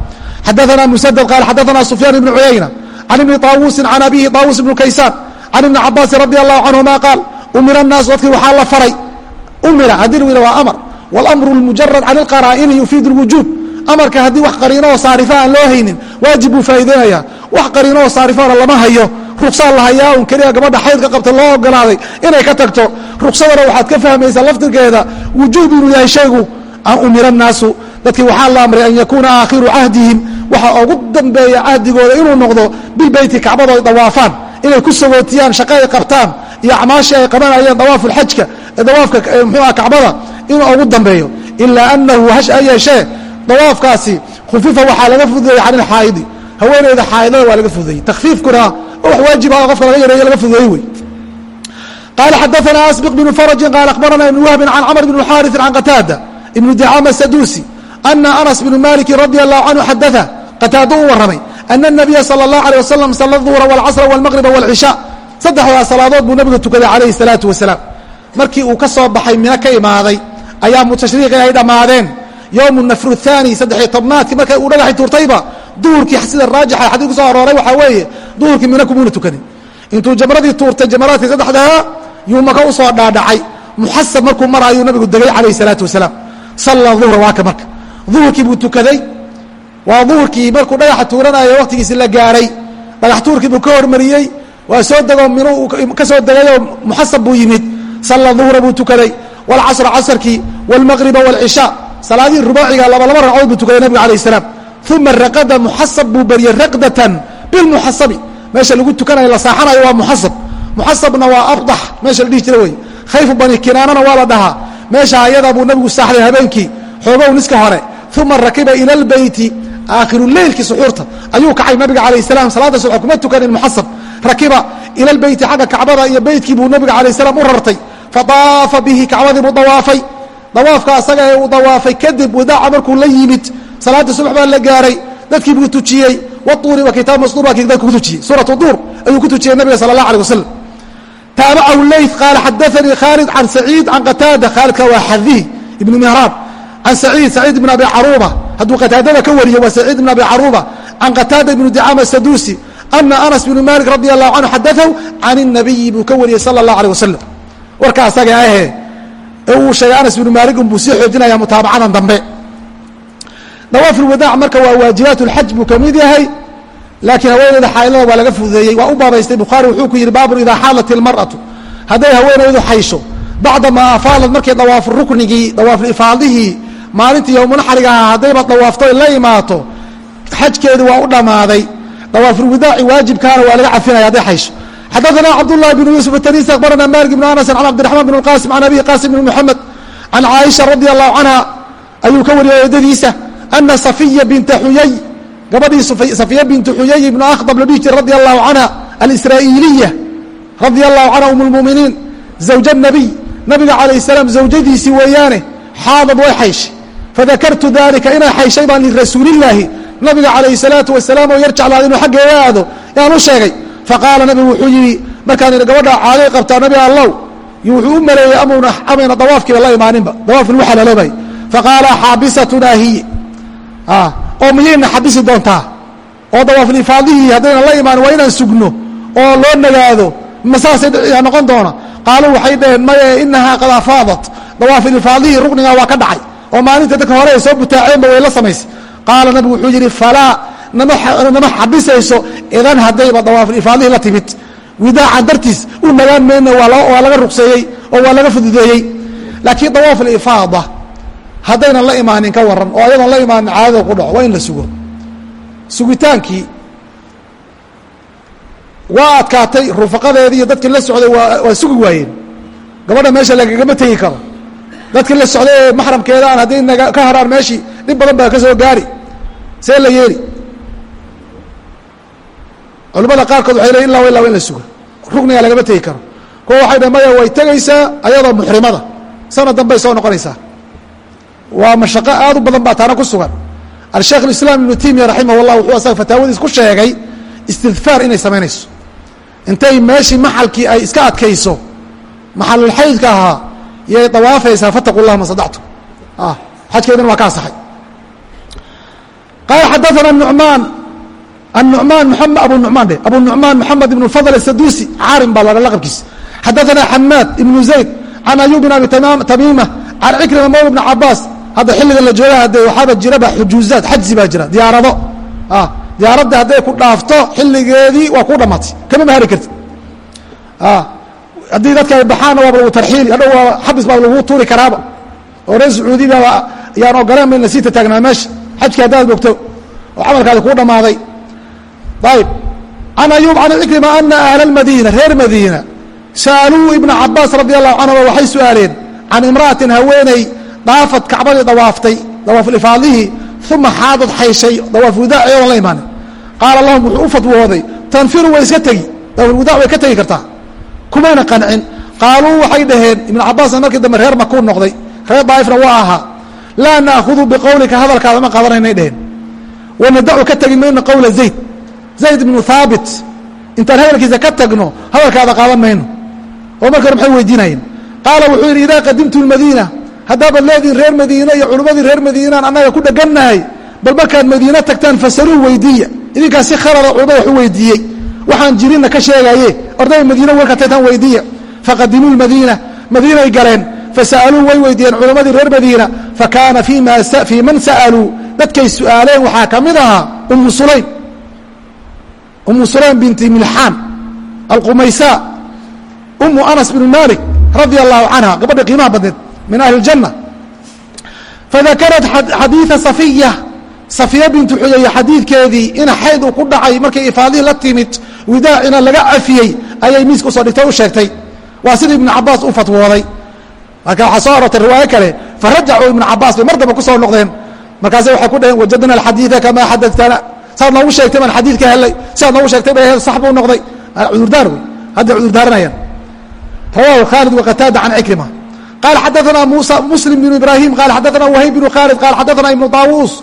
xadaثana musadد qaal xadaثana sufyaan ibn cuyayna can ibni طaawusin can abihi طaawus ibn kaysaan can ibni cabaasin radi allahu canهuma qaal umira الnaas dadkii waxaa la faray umira haddii lagu yidha waa amar wاlamru اlmujarad can اlqaraa'ini yufiid اlwujuub amarka haddii wax qariino oo saarifa aan loo haynin waajib buu faa'ideynaya wax qariino oo saarifaana lama hayo. Ruksaan la hayaa un keliya gabadha xaydka qabta loo ogolaaday inay ka tagto. Ruksadana waxaad ka fahmaysaa laftirkeeda. Wujuub inuu yahay shaygu an umira الnaasu dadkii waxaa la amray an yakuuna aakhiru cahdihim. Waxa ugu dambeeya cahdigooda inuu noqdo bilbeyti kacbada ay dawaafaan. Inay ku sagootiyaan shaqo ay qabtaan iyo acmaashii ay qabanayeen dawaafu lxajka dawaafka mxuuah kacbada inuu ugu dambeeyo. Ilaa anahu hash a yeeshee dawaafkaasi khufifa waxaa laga fududeeyey can ilxaa'idi haweeneyda xaaidada waa laga fududeeyey takfiifkuna wax waajib ah qofka laga yareeyo laga fududeeyey wey qala xadaثna asbq بن فرج qال akhbarana iبn wهbi can cmr بن xاriث can qataada iبn dicama sadusi أna aنس بن maliki radي الlahu canهu xadaثa qataado u waramay أna النabiya salى الlaه عalيه wasalam sala الظuهra والcasra والmaqriba والcishaء saddexdaa salaadood buu nabiga tukaday calayhi الsalaaةu wasalaam markii uu ka soo baxay mino ka imaaday ayaa mutashriiqii ay dhammaadeen yowmu nafru thaani saddexiyo tobnaadkii markay uu dhagaxi tuurtayba duhurkii sida raajixa xadii ku soo arooray waxaa weeye duhurkii mina kumuuna tukanin intuu jamradii tuurtay jamaraadkii saddexdaa yuu maka u soo dhaadhacay muxasab markuu maraayuu nabigu degay calayh salaatu wasalaam salla duhra waaka marka duhurkii buu tukaday waa duhurkii markuu dhagaxa tuuranaayo waqtigiisi la gaaray dhagax tuurkii buu ka hormariyey waa soo dego minuu ka soo degayoo muxasab buu yimid salla duhra buu tukaday walcasra casarkii walmaqriba walcishaa salaadihii rubaaciga labalaba ragcood buu tukaday nabiga alayh salaam. Uma raqada muxasab buu bariyey raqdatan bilmuxasabi. Meesha lagu tukanayo la saaxanayo waa muxasab. Muxasabna waa abdax meesha la dhihi jira wey. Khayfu bani kinaanana waa la dhahaa. Meesha ayadaa buu nabigu saaxday habeenkii. Xoogow niska hore. Uma rakiba ila albeyti. Aakhiru leylkii suxuurta. Ayuu kacay nabiga calayh salaam. Salaada subx kuma tukanin muxasab. Rakiba ila lbeyti xagga kacbada iyo beytkii buu nabiga calayh salaam u rartay. Fa daafa bihi kacbadii buu dawaafay dawaafka asaga ee uu dawaafay kadib wadaaca markuu la yimid salaadii subax baa la gaaray dadkii buu tujiyey watuuri wa kitaab masduur baa kitaabka ku tujiyey suuratu duur ayuu ku tujiyey nabiga sala allah alay wasalam taamacahu leyt qaala xadaanii khaalid can saciid can qataada. Khaalidka waa xadih ibnu mihraab can saciid saciid ibn abi caruuba hadduu qataadada ka wariyo waa saciid ibn abi caruuba can qataada ibnu dicaama saduusi ana anas bnu malik radi allahu canhu xadaahu can nabiyi buu ka wariyey sala allah alay wasalam warka asaga ahe ee uu sheegay anas bnu maalik unbuu sii xoojinaya mutaabacadan dambe. Dawaaf ulwadaac marka waa waajibaat اlxaj buu ka mid yahay laakiin haweeneyda xaailada waa laga fududeeyey. Waa u baabaystay bukhaari wuxuu ku yidhi baabun idaa xaalat ilmar'atu hadday haweenaydu xaysho bacdamaa afaalad markii dawaafu ruknigii dawaafulifaadihii maalintii yowmunaxriga ahaa haddayba dawaafto la imaato xajkeedu waa u dhammaaday. Dawaafulwadaaci waajibkaana waa laga cafinaya hadday xaysho xadaثna cabdالlahi بن yuسف التنيسي أخbarana mالك بن أنس عن cبدiرحمن بن القاسم عن أbي qاسم بن محمد عن cائشha رضي الله عنها ayuu ka wariyay eedadiisa أنa صفية بنta xuyay gabadhii صفية بنت xuyay بن أخطب la dhihi jir رضي الله عنها الإسrاaئيلية رضي الله عنها أم المؤمiنiin زوج النبي nabiga عaليه السلام زawjadiisii weeyaane xaadad way xayshay fadakartu dalika inay xayshay baan lirasuuli الlaahi nabiga عalayه الصلاaةu وaسلام oo yar jeclaada inuu xaggeega aado yaan u sheegay faqaala nabigu wuxuu yidhi markaan gabadha caaday qabtaa nabi allow wuxuu u maleeyey amayna dawaafkiiba la imaaninba dawaafki lagu xalaaloobay faqaala xaabisatunaa hiye oo miyayna xabisi doontaa? Oo dawaaflifaadihii haddayna la imaanin waa inaan sugno oo loo nagaado ma saasay noqon doona? Qaaluu waxay dhaheen maye inahaa qad afaadat dawaafilifaadihii ruknigaa waa ka dhacay oo maalinta dadka hore ay soo butaaceenba way la samaysay. Qaala nabigu wuxuu yidhi falaa nama xabisayso idan haddayba dawaafulifaadihii la timid. Widaacan dartiis u nagaan mayno waa laga rugseeyey oo waa laga fududeeyey. Laakiin dawaaf alifaada haddaynan la imaanin ka waran oo ayadoon la imaanin caadada ku dhaco waa in la sugo. Sugitaankii waa adkaatay rufaqadeedii iyo dadkii la socday waa sugi waayeen. Gabadha meesha lagagama tegi karo. Dadkii la socday ee maxramkeeda aan hadday ka haraan meeshii dhib badan baa ka soo gaari. See la yeeli culimada qaarkood waxay leeyin illa illa in la sugo rukniga lagama tegi karo. Kuwa waxay dhahn maya way tegaysaa ayadoo muxrimada sanad dambay soo noqonaysaa. Waa mashaqo aad u badan baa taana ku sugan. Alsheekh ibnu timiya raximah اllah wuxuu asaga fataawadiis ku sheegay istidfaar inay samaynayso. Intay meeshii maxalkii ay iska adkayso maxalulxaydka ahaa yay dawaafaysaa fataqu llah ma sadactu xajkeedina waa ka asaxay qaala xadaana nucmaan النعmaan abu nuعmaan dhe abu nuعmaan mحamed بن الفضل الsadusi caarim baa la laqabkiisa xadaثana xamaad iبن زayd can ayub بn abi tamima can cikrima mawla بn cabaas hadda xilligan la jooga hade waxaaba jiraba xujuuzaad xajzi baa jira diyaarado diyaaradda hadday ku dhaafto xilligeedii waa ku dhamatay kama mahari kartid haddii dadka ay baxaanna waaba lagu tarxiili hadhow waa xabis baa lagu tuuri karaaba oo reer sacuudiba yaan ogoleen ba in la sii tataagnaa meesha xajkii haddaad bogto oo camalkaadi kuu dhammaaday ayb can ayub can cikrima ana ahla اmadiina reer madiina sa'aluu ibna cabaas radi allahu canhuma waxay su'aaleen can imra'atin haweeney daafad kacbadii dawaaftay dawaafulifaadihii uma xaadad xayshay dawaafulwadaac iyadoon la imaanin qaala lahum wuxuu u fatwooday tanfiru way iska tegi dawaafulwadac way ka tegi kartaa kumayna qancin qaaluu waxay dhaheen ibna cabaasna markii dambe reer makuu noqday reer daa'ifna waa ahaa laa naakhuduu biqowlika hadalkaada ma qaadanaynay dheheen wanadacu ka tegi mayno qowla zayd zayd ibnu haabit intaan hadalkiisa ka tagno hadalkaada qaadan mayno oo marka maxay weydiinayeen qaala wuxuu yidhi idaa qadimtu lmadiina haddaabaad leedihin reer madiine iyo culummadii reer madiinaan annaga ku dhegannahay bal markaad madiine tagtaan fasaluu weydiiya idinkaa si khalada culimmada wax u weydiiyey waxaan jirinna ka sheegaye ordaya madiine warka tagtaan weydiiya faqadimuu lmadiina madiinay galeen fasa'aluu way weydiiyeen culammadii reer madiina fakaana fii man sa'aluu dadkay su'aaleen waxaa ka mid ahaa umu sulaym umu sulaym binti milxaan alqumaysa umu anas bnu malik radia allahu canha gabadha qiimaha badneed min ahli اljanna fadakarat xadiiثa safiya safiya bintu xuyaya xadiidkeedii in xayd uu ku dhacay markay ifaadihii la timid widaacina laga cafiyey ayay miiska u soo dhigtay u sheegtay. Waa sidii ibnu cabaas u fatwooday. Marka waxaa soo arortay riwaayo kale farajacuu ibnu cabaas bay mar damba ku soo noqdeen. Markaase waxay ku dhaheen wajadna alxadiida kamaa xadadtana saad noogu sheegtay baan xadiid ka helay. Siaad noogu sheegtay bay sax buu noqday. Cudurdaar wey. Hadday cudurdaaranayaan rawahu khaalid waqataada can cikrima qaal xadaana musa muslim bnu ibrahim qaal xadaana wahayb bnu khaalid qaal xadaana ibnu taawuus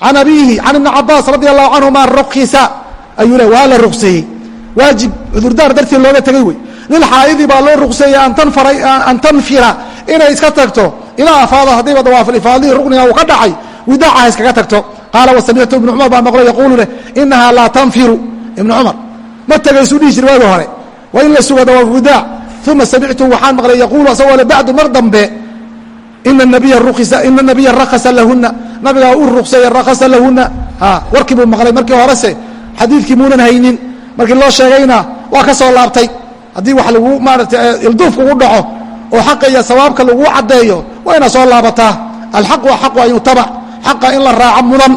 can abiihi can ibni cabaas radi allahu canhuma rukisa ayuu le waa la rugseeyey waajib cudurdaar dartii looga tegey wey. Lilxaa'idi baa loo rugseeyey an tanfira inay iska tagto. Ilaa afaada haddiiba dawaafilifaadihii rukniga uu ka dhacay widaaca ha iskaga tagto qaala wasamictu ibnu cumar baa maqlo yaquulu leh inahaa laa tanfiru ibnu cumar ma tegaysu dhihi jir waagi hore waa in la suga dawaaf widaac uma samictu waxaan maqlay yaquulu asagoo le bacdu mar dambe ina nabiya rakasa lahuna nabigaa u rukseeye rakasa lahuna warkii buu maqlay markii horese xadiidkii muunan haynin markii loo sheegayna waa ka soo laabtay haddii wax lagu maarata ilduuf kugu dhaco oo xaqa iyo sawaabka laguu caddeeyo waa ina soo laabataa alxaqu axaqu an yutabac xaqa in la raaco mudan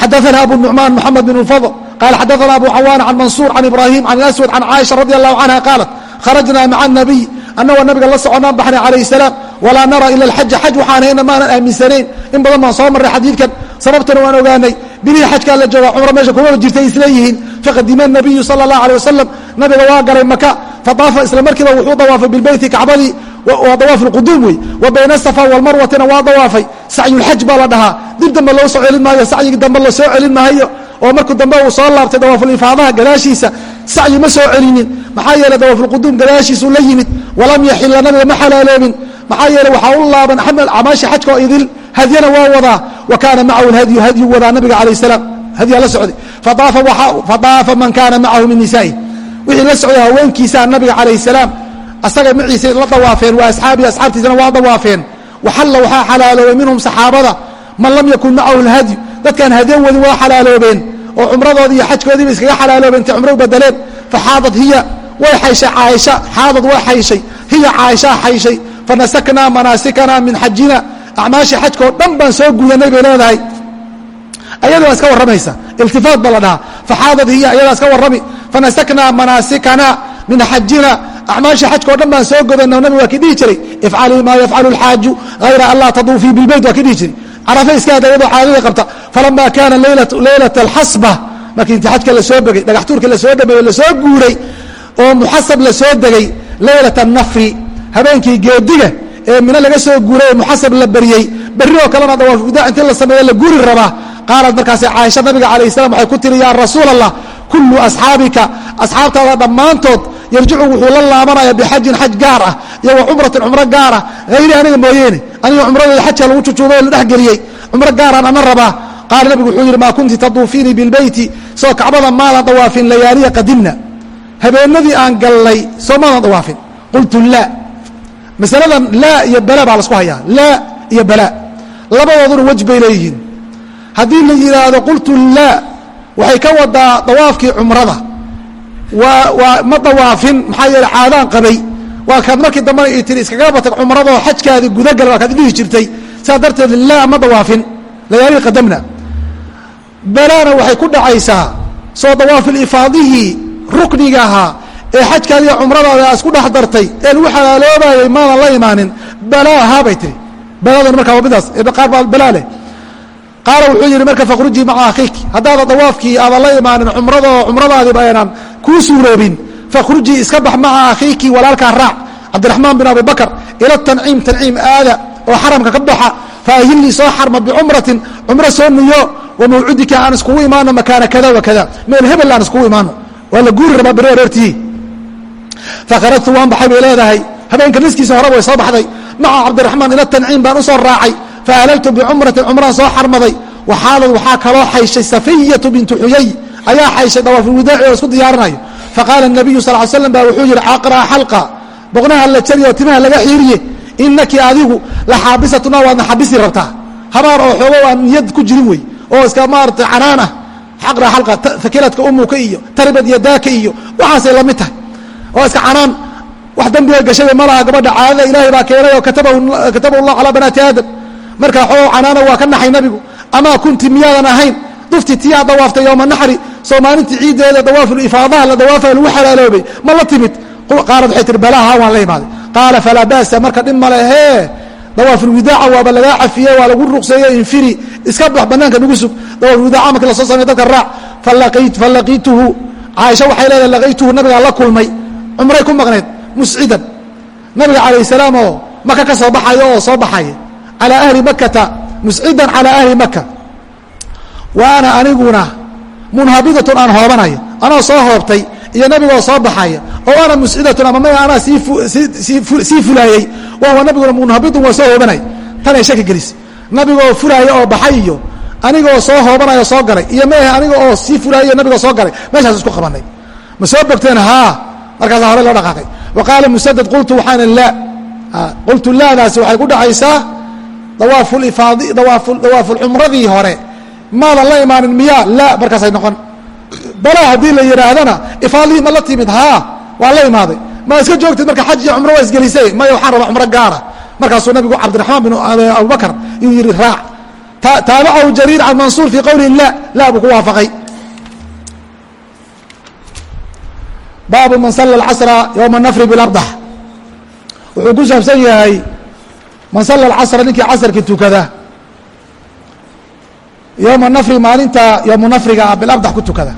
xadaana abu nucmaan moxamed bin lfadl qaala xadaana abu cawaana can mansuur can ibraahim can aswad can caaisha radi allahu canha qaalat kharajnaa maca nabiy annagoo nabiga la soconaan baxnay calayh salaam walaa nara ila alxaja xaj waxaanayna maanan aaminsanayn in badan baan soo marray xadiidkan sababtana waan ogaanay bilihii xajkaa la jooga cumro meesha kumaba jirtay isleeyihiin faqadima nabiyu sala allah alay wasalam nabiga waa galay maka fadaafa isla markiiba wuxuu dawaafay bilbeyti kacbadii waa dawaaf lquduum wey wa bayna asafa walmarwatina waa dawaafay. Sacyulxaj baa la dhahaa. Dib dambe loo soo celin maayo sacyigi dambe la soo celin maayo oo markuu dambe uu soo laabtay dawaafulifaadaha gadaashiisa sacyi ma soo celinin. Maxaa yeeley dawaafulquduum gadaashiisuu la yimid walam yaxila nabiga ma xalaaloobin maxaa yeeley waxaa u laaban camaasha xajkoo idil hadyana waa wadaa. Wa kaana macahu lhadyu hadyu wadaa nabiga calayh salaam. Hadyaa la socday. Fadaafa man kaana macahu min nisaa'i. Wixii la socday haweenkiisaa nabiga calayh salaam asaga maciisa la dawaafeen waa asxaabii asxaabtiisana waa dawaafeen waxalla waxaa xalaaloobay minhum saxaabada man lam yakun macahu lhadyu dadkaan hadyo wadin xalaaloobeen oo cumradoodii iyo xajkoodiiba iskaga xalaaloobeen intay cumro u bedeleen faxaadad hiya way xayshay caaisha xaadad way xayshay. Hiya caaishaa xayshay fanasaknaa manaasikana min xajina acmaashii xajkao dhan baan soo gudanay bay leedahay. Ayadoo iska warramaysa iltifaat ba la dhahaa. Faxaadad hiya ayadaa iska warrami. Fanasaknaa manaasikana min xajina acmaashii xajkao dhan baan soo godano nabig waa kii dhihi jiray ifcalii maa yafcalu اlxaaju hayra an taduufii bilbeyt waa kii dhihi jiray. Carafa iska had ayadoo caadada qabta falama kaana leylat alxasba markii inti xajka la soo begay dhagaxtuurka la soo dhameeye la soo guuray oo muxasab la soo degay leylat anafri habeenkii geediga ee mino laga soo guuray ee muxasab la beriyey berri oo kalena dawaafgudaa intii la sameeye la guuri rabaa. Qaalad markaasi caaisha nabiga calayh salam waxay ku tiri yaa rasuul allah kullu asxaabika asxaabtaada dhammaantood yarjicu wuxuu la laabanaya bixajin xaj gaar ah iyo cumratin cumro gaar ah. Aniga mooyeene aniga cumradeeda xajka lagu jujuubay oo la dhexgeliyey cumro gaaraan ana rabaa. Qaala nabigu wuxuu yidhi maa kunti taduufiinii bilbeyti soo kacbada maadan dawaafin layaaliya qadimna. Habeenadii aan gallay soo maadan dawaafin. Qultu laa masaladan laa iyo bala baa lasku hayaa. Laa iyo bala. Labadooduna wej bay leeyihiin. Haddii la yidhaahdo qultu laa waxay ka wadaa dawaafkii cumrada. Waa ma dawaafin maxaa yeele caadaan qabay. Waa kaad markii dambena i tiri iskaga batag cumradoo xajkaadii gudagal waa kaad dhihi jirtay saas darteed laa ma dawaafin. Layaali qadamna. Balana waxay ku dhacaysaa soo dawaafilifaadihii rukniga ahaa ee xajkaadiiyo cumradaada isku dhex dartay ee lagu xalaaloobayay maadan la imaanin. Balaaha bay tiri. Baladan markaa waa midaas. Qaar baa balaa leh qaala wuxuu yidhi marka fakhrujii maca akhiiki. Haddaada dawaafkii aadan la imaanin cumradoo cumradaadiiba aynaan kuu suuroobin. Fakhrujii iska bax maca akhiiki walaalkaa raac. Cabdiraxmaan bin abi bakr ila tanciim tanciim aada oo xaramka ka baxa. Faahilii soo xarma bicumratin cumro soo niyo wa mawcudika aan iskugu imaano makaana kada wa kada. Meel hebel aan iskugu imaano. Waa la guuri rabaa beri aroortii fakharajtu waan baxay bay leedahay. Habeenka niskiisa hore way soo baxday. Maca cabdiraxmaan ila tanciim baan u soo raacay faahlaltu bicumratin cumraan soo xarmaday waxaalad waxaa kaloo xayshay safiyatu bintu xuyay ayaa xayshay dawaafulwidaaci oo isku diyaarinayo faqaala nabiyu sal l slam ba wuxuu yidhi caqraa xalqa boqnaha la jariyo timaha laga xiiriye inaki adigu la xaabisatuna waadna xabisi rabtaa habaar oo xoogo aan niyad ku jirin wey oo iska maarata canaan ah xaqra xalqa fakiladka umuka iyo taribad yadaaka iyo waxaasay la mid tahay oo iska canaan wax dembiga gashayba ma laha gabadha caadada ilaahay baa keenay oo katabahu llah calaa banaati aadam markaa xoogo canaana waa ka naxay nabigu. Amaa kunti miyaadan ahayn dufti tiyaa dawaaftay yowma naxri soo maalintii ciiddeeda dawaafulifaadaha la dawaafa lagu xalaaloobay ma la timid? Qaalad waxay tihi balaha waan la imaaday. Qaala falaa ba'sa marka dhib ma lehee dawaafulwidaaca waaba lagaa cafiyey waa lagu ruqseeye infiri iska bax banaanka nagu sug. Dawaafulwidaaca markii la soo samey dadka raac fallaqiituhu caaisha waxay leedahay laqaytuhu nabigaa la kulmay. Cumray ku maqnayd muscidan. Nabiga calayh salaam oo maka ka soo baxayo oo soo baxaya calaa ahli makata muscidan calaa ahli maka wa ana aniguna munhabidatun aan hoobanayo anoo soo hoobtay iyo nabigoo soo baxaya oo ana muscidatun ama maya anaa sii fulaayey wahuwa nabiguna munhabidun waa soo hoobanay tanay shaki gelis. Nabigoo fulaaya oo baxay iyo anigoo soo hoobanayoo soo galay iyo maahe aniga oo sii fulaayay iyo nabigoo soo galay meeshaas isku qabanay ma soo bogteen? Haa markaasaa hore loo dhaqaaqay. Wa qaala musadad qultu waxaana laa qultu laadaasi waxay ku dhacaysaa dawaafulifaadi dawaafulcumradii hore. Maadan la imaanin miyaa? Laa markaasay noqon. Balaa haddii la yidhaahdana ifaadihii ma la timid haa waa la imaaday. Ma iska joogtid marka xaj iyo cumro waa isgelisay. Maya waxaan rabaa cumro gaara markaasuu nabigu cabdiraxmaan bin abubakr yuu yihi raac. Taabacahu jariir can mansuur fii qowlihi la. La buu ku waafaqay. Baabu man sala alcasra yowma nafri bilardax wuxuu ku saabsan yahay man sala alcasra ninkii casrkii tukada. Yowma nafri maalinta yowmu nafriga bilardax ku tukada.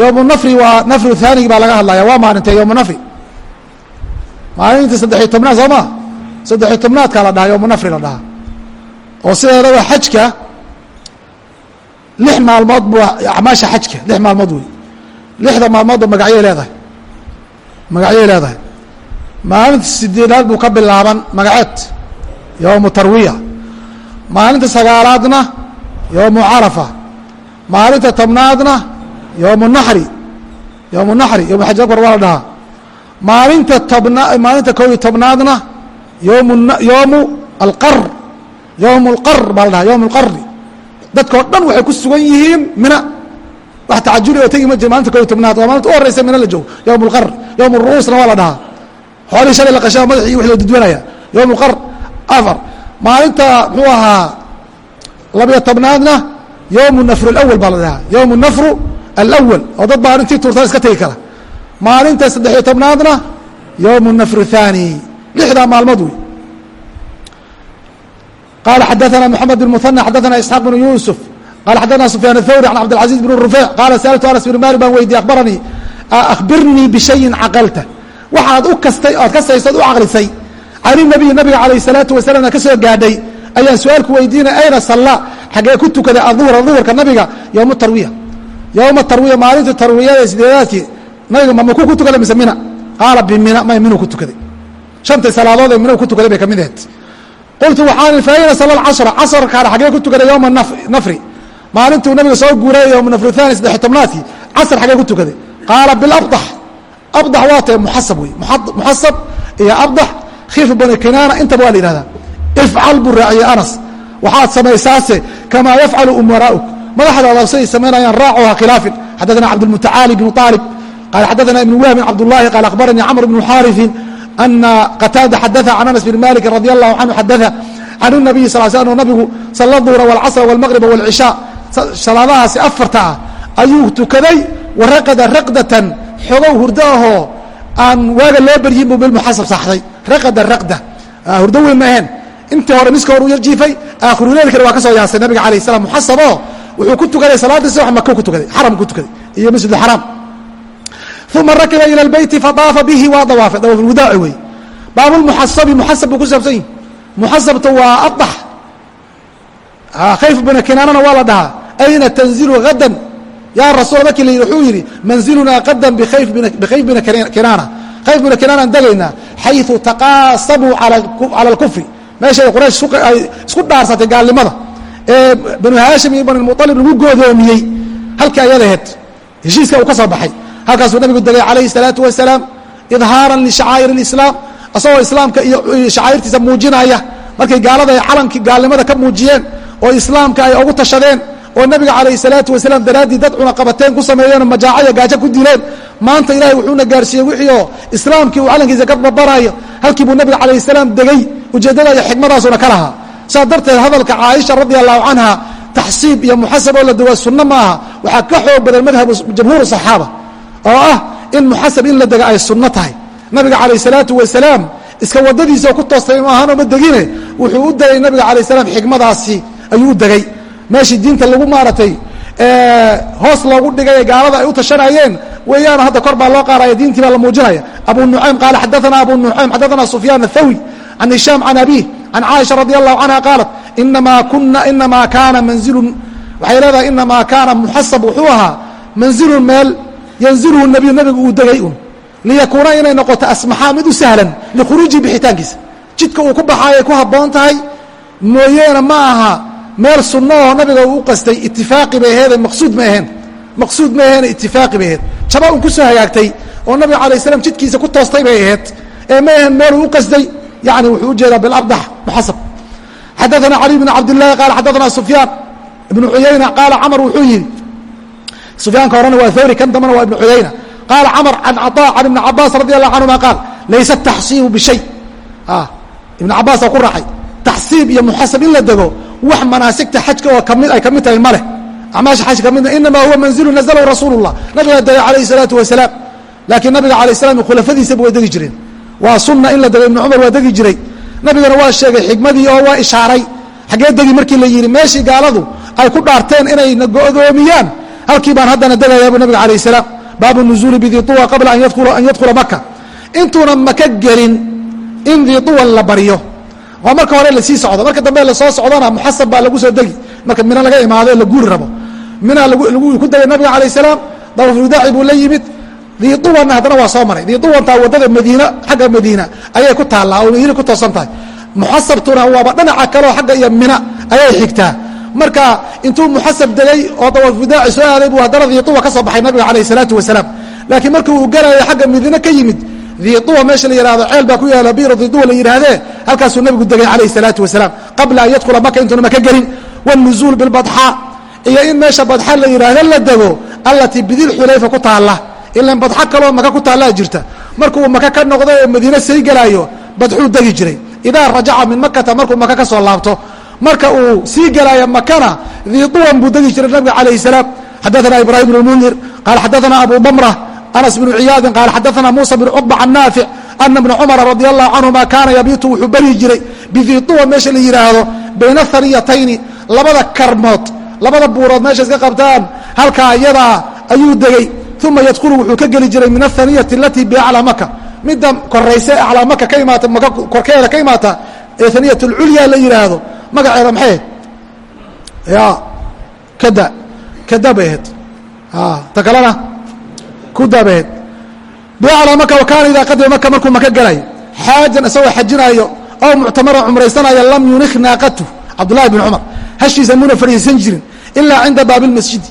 Yowmu nafri waa nafru haanigi baa laga hadlaya waa maalintee yowmu nafri. Maalinta saddexiy tobnaad soo ma? Saddexiy tobnaadkaa la dhahaa yowmu nafri la dhahaa. Oo sideedaba xajka. Lix maalmood bu acmaasha xajka. Lix maalmood wey. Lixda maalmoodba magacyay leedahay. Magacyay leedahay. Maalinta sideedaad buu ka bilaaban magaceed yowmu tarwiya maalinta sagaalaadna yowmu carafa maalinta tobnaadna yowmu naxri yowmu naxri yowmu xaj akbar waa la dhahaa maalinta tobna maalinta koob iyo tobnaadna yowmu yowmu alqar yowmu alqar baa la dhahaa yowmu alqari dadkao dhan waxay ku sugan yihiin mina wax tacajuli oo tegi ma jir maalinta koob iyo tobnaad waa maalinta u horreysa mina la joogo yowmu alqar yowmu ru'uusna waa la dhahaa xoolihii shalay la qashaa madaxii wixi la dudwanaya yowmu alqar afar maalinta muxuu ahaa labiyo tobnaadna yowm nafru alawal baa la dhahaa. Yowm nafru alawal oo dad baa intii tuurtaan iska tegi kara. Maalinta saddexiyo tobnaadna yowm nafru thaani. Lixdaa maalmood wey qaala xadaana mxamed bn muhana xadaana isxaaq bnu yuusuf qala xadaana sufyaan athawri can cabdilcaziz bn rufeec qaala saaltu anas bn mali baan weydiye abaranii abirnii bishayin caqalta. Waxaad u kastay oad kasaysood u caqlisay can nabiyi nabiga calayh salaatu wasalamna ka soo gaadhay ayaan su'aalku weydiinay ayna sallaa? Xaggee ku tukaday aduhra duhurka nabiga yowma tarwiya. Yowma tarwiya maalinta tarwiyada sideedaadkii nabiga ma makuu ku tukada mise mina? Qaala bimina may minuu ku tukaday. Shantii salaadood minuu ku tukaday bay ka mid ahayd. Qultu waxaan fa ayna salla alcashra xaggee ku tukaday yowma nafri. Maalintuu nabiga soo guurayay yowma nafri thani saddex tobnaadkii casar xaggee ku tukaday. Qaala bilabdax abdax. Waa tae muxasab wey muxasab iyo abdax khiif bani kinaana intaba waa la yihahdaa ifcal buu raaciyey anas waxaad samaysaase kamaa yafcalu umaraa'uk madaxdaada siday samaynayaan raacuha khilaafin xadaثana cabdالmutacaali bnu طaalib qaala xadaثana ibn wahbin cabdullahi qaala akhbaranii camr bnu xaariثin أنa qتاadة xadثa عن أنس بن mالك رضي الله عنه xadثa عن النبي صل sل nabigu sل الظهر والcصر والمغرب والعشhاء salaadahaasi afarta ah ayuu tukaday waraqda raqdatan xogow hurdo ahoo aan waaga loo beryin bu bilmuxasab saxday raqada raqda hurdo weyn maaheen intii hore miska hor u yarjiifay aakhiruleelkana waa ka soo yaasay nabiga alayh salam muxasab wuxuu ku tukaday salaaddii subax maka ku tukaday xaram ku tukaday iyo masjid alxaraam uma rakiba ila albeyti fadaafa bihi waa dawaafay dawaafulwadaaci wey baabulmuxasabi muxasab buu ku saabsan yihi muxasabta waa adax khayf bina kinaanana waa la dhahaa ayna tanzilu hadan yaa rasuul markii la yidhi wuxuu yidhi manzilunaa qadan bkhayf bina kinaana qaybkuna kinaanaan degaynaa xayu taqaasabuu cala alkufri. Meesha quraysh ay isku dhaarsatay gaalnimada. Ee banu haashim iyo banilmualib lagu goodoomiyey halka ayada aheyd heshiiska uu ka soo baxay. Halkaasuu nabigu degay calayhi salaatu wasalaam idhaaran lishacaa'ir lislaam asagoo islaamka iyo shacaa'irtiisa muujinaya. Markay gaalada ay calankii gaalnimada ka muujiyeen oo islaamka ay ugu tashadeen oo nabiga calayh salaatu wasalaam daraaddii dad cunaqabateen ku sameeyeenoo majaacayo gaajo ku dileen maanta ilahay wuxuuna gaarsiiyey wixii oo islaamkii uu calankiisa ka babarayo halkii buu nabiga calayh salaam degey ujeeddada iyo xikmadaasuna ka lahaa. Saas darteed hadalka caaisha radi allahu canha taxsiib iyo muxasab oo la dawaa sunno maaha waxaa ka xoog badan madhabu jamhuur saxaaba oo ah in muxasab in la dega ay sunno tahay. Nabiga calayh salaatu wasalaam iska wadadiisa ku toostay maahanoo ma degine wuxuu u degay nabiga calayh salaam xikmadaasi ayuu u degay meeshii diinta lagu maaratay hoos loogu dhigay gaalada ay u tashanayeen weeyaano hadda kor baa loo qaaraya diintii baa la muujinaya. Abu nucaym qaala xadaana abu nucaym xadaana sufyaan athawri can hishaam can abih can caaisha radi allahu canha qaalat inamaa kuna inamaa kaana manzilun waxay leedahay inamaa kaana muxasab wuxuu ahaa manzilun meel yanzilhu nabiyu nabigu uu degay un liyakuuna inay noqoto asmaxaa mid u sahlan likhuruujihi bixitaankiisa. Jidka uu ku baxaayay ku habboon tahay mooyeene ma aha meel sunno oo nabiga uu u qastay itifaaqi bay aheede maqsuud ma aheen maqsuud ma aheene itifaaqi bay aheed jaba un ku soo hagaagtay oo nabiga alay slam jidkiisa ku toostay bay aheed ee ma aheen meel uu u qasday yani wuxuu u jeedaa bilabdax muxasab. Xadaana cali bn cabdillahi qaala xadaana sufyaan ibnu cuyayna qaala camar wuxuu yidhi sufyaanka horena waa thawri kan dambana waa ibnu cuyayna qaala camar can caطa can ibni cabaas radi allahu canhuma qaal laysa taxsiibu bishay ibn cabaasaa ku raacay taxsiib iyo muxasab in la dego wax manaasigta xajka oo ka mid ay ka mid tahay maleh. Amaasha xajka kamidna inama huwa manzilu nazalahu rasuulullah. Nabiga degay alayhi salaatu wasalaam laakiin nabiga alayh salam khulafadiisaba waa degi jireen waa sunna in la dego ibnu cumar waa degi jiray. Nabigana waa sheegay xikmadii oo waa ishaaray. Xaggee degi markii la yidhi meeshii gaaladu ay ku dhaarteen inayna go'doomiyaan. Halkii baan haddana degayaabuu nabiga alayh salaam. Baabu nuzuuli bidii tuwa qabla an yadkhula maka intuunan maka gelin in dii tuwan la baryo waa marka hore la sii socdo. Marka dambe la soo socdona muxasab baa lagu soo degi. Marka mina laga imaado la guuri rabo. Mina ku degay nabiga alayh salaam dawafuludaaci buu la yimid. Diiuwanna haddana waa soo maray. Diiuwantaa waddada madiina xagga madiina ayay ku taallaa oo hili ku toosan tahay. Muxasabtuna waaba dhinaca kaleo xagga iyo mina ayay xigtaa. Marka intuu muxasab degay oo dawafudaaci soo aaday buu haddana diiuwa ka soo baxay nabiga calayh salaatu wasalaam. Laakiin markii uu galayo xagga madiine ka yimid diiuwa meesha la yihahdo ceel baa ku yaalla biro diiuwa la yidhaahdee halkaasuu nabigu degay calayh salaatu wasalaam qabla an yadkhula maka intuuna maka gelin wاnuzuul bilbadxa iyo in meesha badxa la yidhaahdo la dego allatii bidilxulayfa ku taalla ilan badxo kaloo maka ku taallaa jirta markuu maka ka noqdo ee madiine sii gelaayo badxuu degi jiray idaa rajaca min makata markuu maka ka soo laabto marka uu sii gelaayo makana diiuwan buu degi jiray nabiga calayh salaam xadaana ibrahim bn mundir qaala xadaana abu bamra anas bnu ciyaadin qaala xadaana muusa bn cuqba can naafic ana bna cumara radi allahu canhuma kaana yabiitu wuxuu beryi jiray bidiiuwa meesha la yidhaahdo bayna haniyatayni labada karmood labada buurood meesha iska qabtaan halkaa iyadaa ayuu degey uma yadkhulu wuxuu ka geli jiray min ahaniyati alatii biaclaa maka midda korayse aclaa maka ka imaata maka korkeeda ka imaata ee haniyat اlculya la yidhaahdo magaceeda maxay ya kada kada bay ahayd. Ta kalena kuda bay ahayd biaclaa maka wakaana idaa qadima maka markuu maka gelayo xaajan isagoo xajinaayo aw muctamaran cumraysanaayo lam yunik naaqatu cabdullahi bn cumar hashiisa muna fadhiisan jirin ilaa cinda baabi اlmasjidi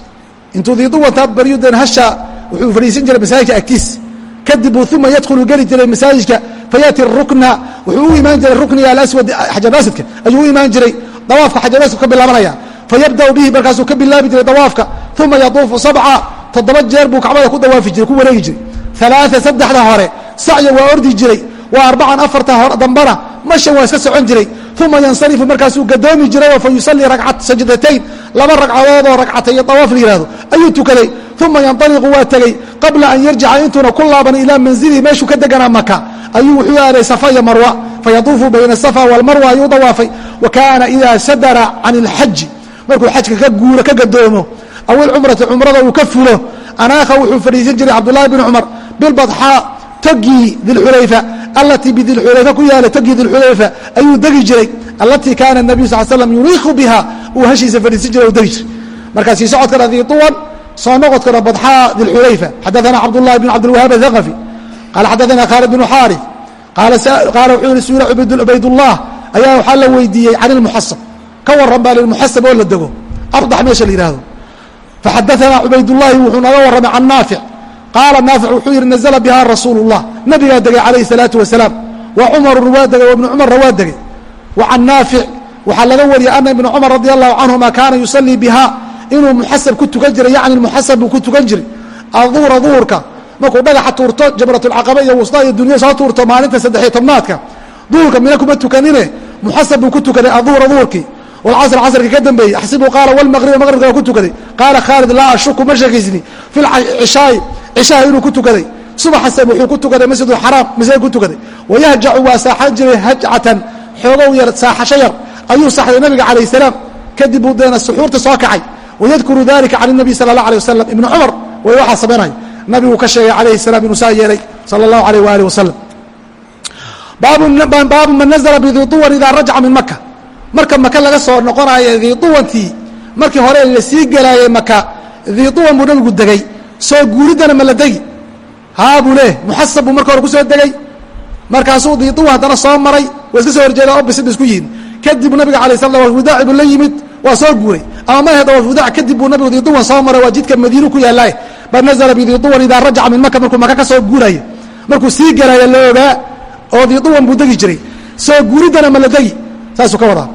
intuu diiduwantaa baryuden hasha wuxuu fadhiisan jiray masaajidka agtiis. Kadib uu uma yadkhulu geli jiray masaajidka fayaati rukna wuxuu u imaan jiray rukniga alaswad xajaraasidka ayuu u imaan jiray dawaafka xajaraasidku ka bilaabanaya. Fayabda'u bihi markaasuu ka bilaabi jiray dawaafka. Uma yaduufu sabca toddoba jeer buu kacbada ku dawaafi jiray ku wareegi jiray. Alaaa saddexda hore sacya waa ordi jiray wa arbacan afarta hor dambana mashan waa iska socon jiray. Uma yansarifu markaasuu gadoomi jiray fa yusalii ragcat sajdatayn laba ragcadood oo ragcatay iyo dawaaf la yihahdo ayuu tukaday. Uma yanطaliqu waa tegey. Qabla an yarjica intuuna ku laaban ilaa manzilihi meeshuu ka deganaa maka ayuu wuxuu aaday safa iyo marwa fayaduufu bayna asafa walmarwa ayuu dawaafay wa kaana idaa sadara can اlxaji markuu xajka ka guuro ka gadoomo aw ilcumrati cumrada uu ka fulo anaakha wuxuu fadhiisan jiray cabdullahi bn cumar bilbadxaa togii dilxulayfa allatii bidilxulayfa ku yaalay togii dilxulayfa ayuu degi jiray allatii kaana nabiyu sal slam yuniiku biha uu hashiisa fadhiisan jiray u degi jiray markaa sii socodkana diiuwan soo noqodkana badxaa dilxulayfa xadaana cabdullahi bn cabdilwahaab athaqafi qaala xadaana khaalid bnu xaari qaala wuxuu yihi suila cubaydullah ayaa waxaa la weydiiyey can ilmuxasab ka waran baa lilmuxasab oo la dego abdax meesha la yihahdo faxadaanaa cubaydulaahi wuxuu naga warramay can naafic qaala naafic wuxuu yidhi nazla bihaa rasuulu llah nabigaa degay calayhi salaatu wasalaam wa cumarun waa degay wa ibnu cumarna waa degay wa can naafic waxaa laga wariyay ana ibna cumar radia allahu canhuma kaana yusallii bihaa inuu muxasab ku tukan jiray yacni muxasab buu ku tukan jiray aduhura duhurka markuu dhagaxa tuurto jamratulcaqaba iyo wustaa iyo dunya soo tuurto maalinta saddexiyo tobnaadka duhurka mina kuma tukanine muxasab buu ku tukaday aduhura duhurkii walcasr casrka ka dambeeyey axsibu qaala walmaqriba maqribka waa ku tukaday. Qaala khaalid laa ashuku ma shakiysni fi cishaai cishaha inuu ku tukaday. Subaxase wuxuu ku tukaday masjidulxaraam masjid ku tukaday. Wayahjacu waa saaxan jiray hajcatan xoogow yar saaxasho yar. Ayuu saxday nabiga calayh salaam. Kadib buu deena suxuurta soo kacay. Wayadkuru dalika can nabiy sala allah alay wasalam ibnu cumar way waxaa samaynaya nabiguu ka sheegay calayhi salaam inuu saa yeelay sala allahu alayh waaalih wasalam baabu man nazla bidiuwan idaa rajaca min maka marka maka laga soo noqonayo diiuwantii markii hore la sii gelaayey maka diiuwan buu nabigu degay. Soo guuriddana ma la degi. Haa buu leeh muxasab buu marka hore ku soo degay. Markaasuu diiuwan haddana soo maray waa iska soo horjeeda oo bisid isku yihiin kadib nabiga alay sla wafudaaci buu la yimid waa soo guuray. Ama ma aheda wafudac kadib buu nabigu diiuwan soo maray waa jidka madiinu ku yaalaay bal nazla bidiiuwan idaa rajaca min maka markuu maka ka soo guuraayo markuu sii gelaayo la ogaa oo diiuwan buu degi jiray. Soo guuriddana ma la degi. Saasuu ka wadaa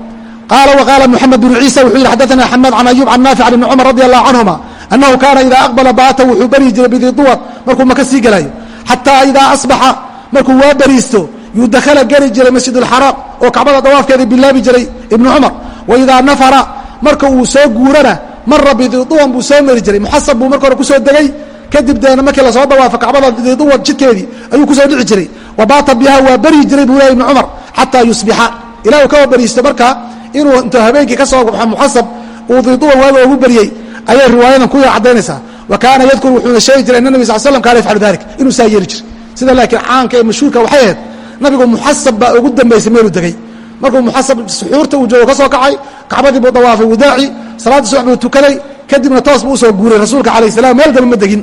qaala waqaala muxamed binu ciisa wuxuu yidhi xaddaana xamaad can ayuub can naafic an ibni cumar radi allahu canhuma annahu kaana idaa aqbala baata wuxuu beri jiray bidii duwar markuu maka sii gelayo xataa idaa asbaxa markuu waa beriisto yudakhala geli jiray masjid alxaraam oo kacbada dawaafkeeda bilaabi jiray ibnu cumar wa idaa nafara marka uu soo guurana mara bidiiduwan buu soo mari jiray muxasab buu marka hore ku soo degey kadib deena markii la soo dawaafo kacbada bidiiduwan jidkeedii ayuu ku soo dhici jiray wa baata biha waa beri jiray buu leeya ibnu cumar xataa yusbixa ilahu ka waa beriisto markaa inuu intuu habeenkii ka soo baxo muxasab uu diiuwan waaga ugu beryey ayay riwaayadan ku cadaynaysaa wa kaana yadkur wuxuuna sheegi jiray ana nabi sal slam kaana yafcalu dalik inuu saa yeeli jiray. Sida laakiin caanka ee mashhuurka waxay ahayd nabigu muxasab baa ugu dambaysay meeluu degay. Markuu muxasab suxuurta uu joogo ka soo kacay kacbadii buu dawaafay wadaaci salaaddii subax buu tukaday kadibna toos buu u soo guuray rasuulka alayh salam meel dambe ma degin.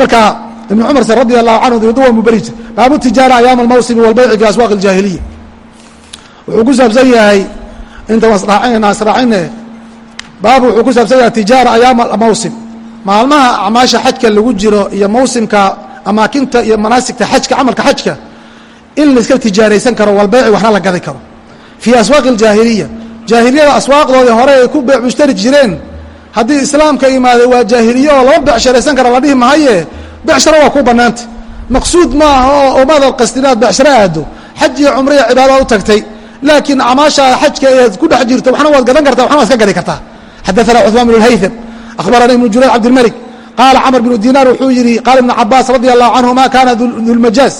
Marka ibnu cumar se radi allahu canhu diiuwan buu beri jiray. Baabu tijaara ayaama almawsimi walbayci fi aswaaqi اljaahiliya wuxuu ku saabsan yahay inta waan israacine baabu wuxuu ku saabsan yahay tijaara ayaama mawsim. Maalmaha acmaasha xajka lagu jiro iyo mawsimka amaakinta iyo manaasigta xajka camalka xajka in laiska tijaaraysan karo walbayci waxna la gadi karo. Fii aswaaqi اljaahiliya jaahiliyada aswaaqdoodii hore ay ku beec mushtari jireen. Haddii islaamka imaaday waa jaahiliye oo lama becsharaysan karo la dhihi mahaye becsharo waa ku bannaanta. Maqsuud ma aha oo umadal qasdi inaad becsharo aado xaj iyo cumre iyo cibaadaad u tagtay laakiin amaashaa xajka ee ku dhex jirto waxna waad gadan karta waxna waad iska gadi kartaa. Xadaana cuثmaan bn اlhaytm akhbarana ibnu jurayj cabdilmalik qaala camr bnu dinaar wuxuu yidhi qaala ibnu cabaas radi allahu canhuma kaana dulmajaaz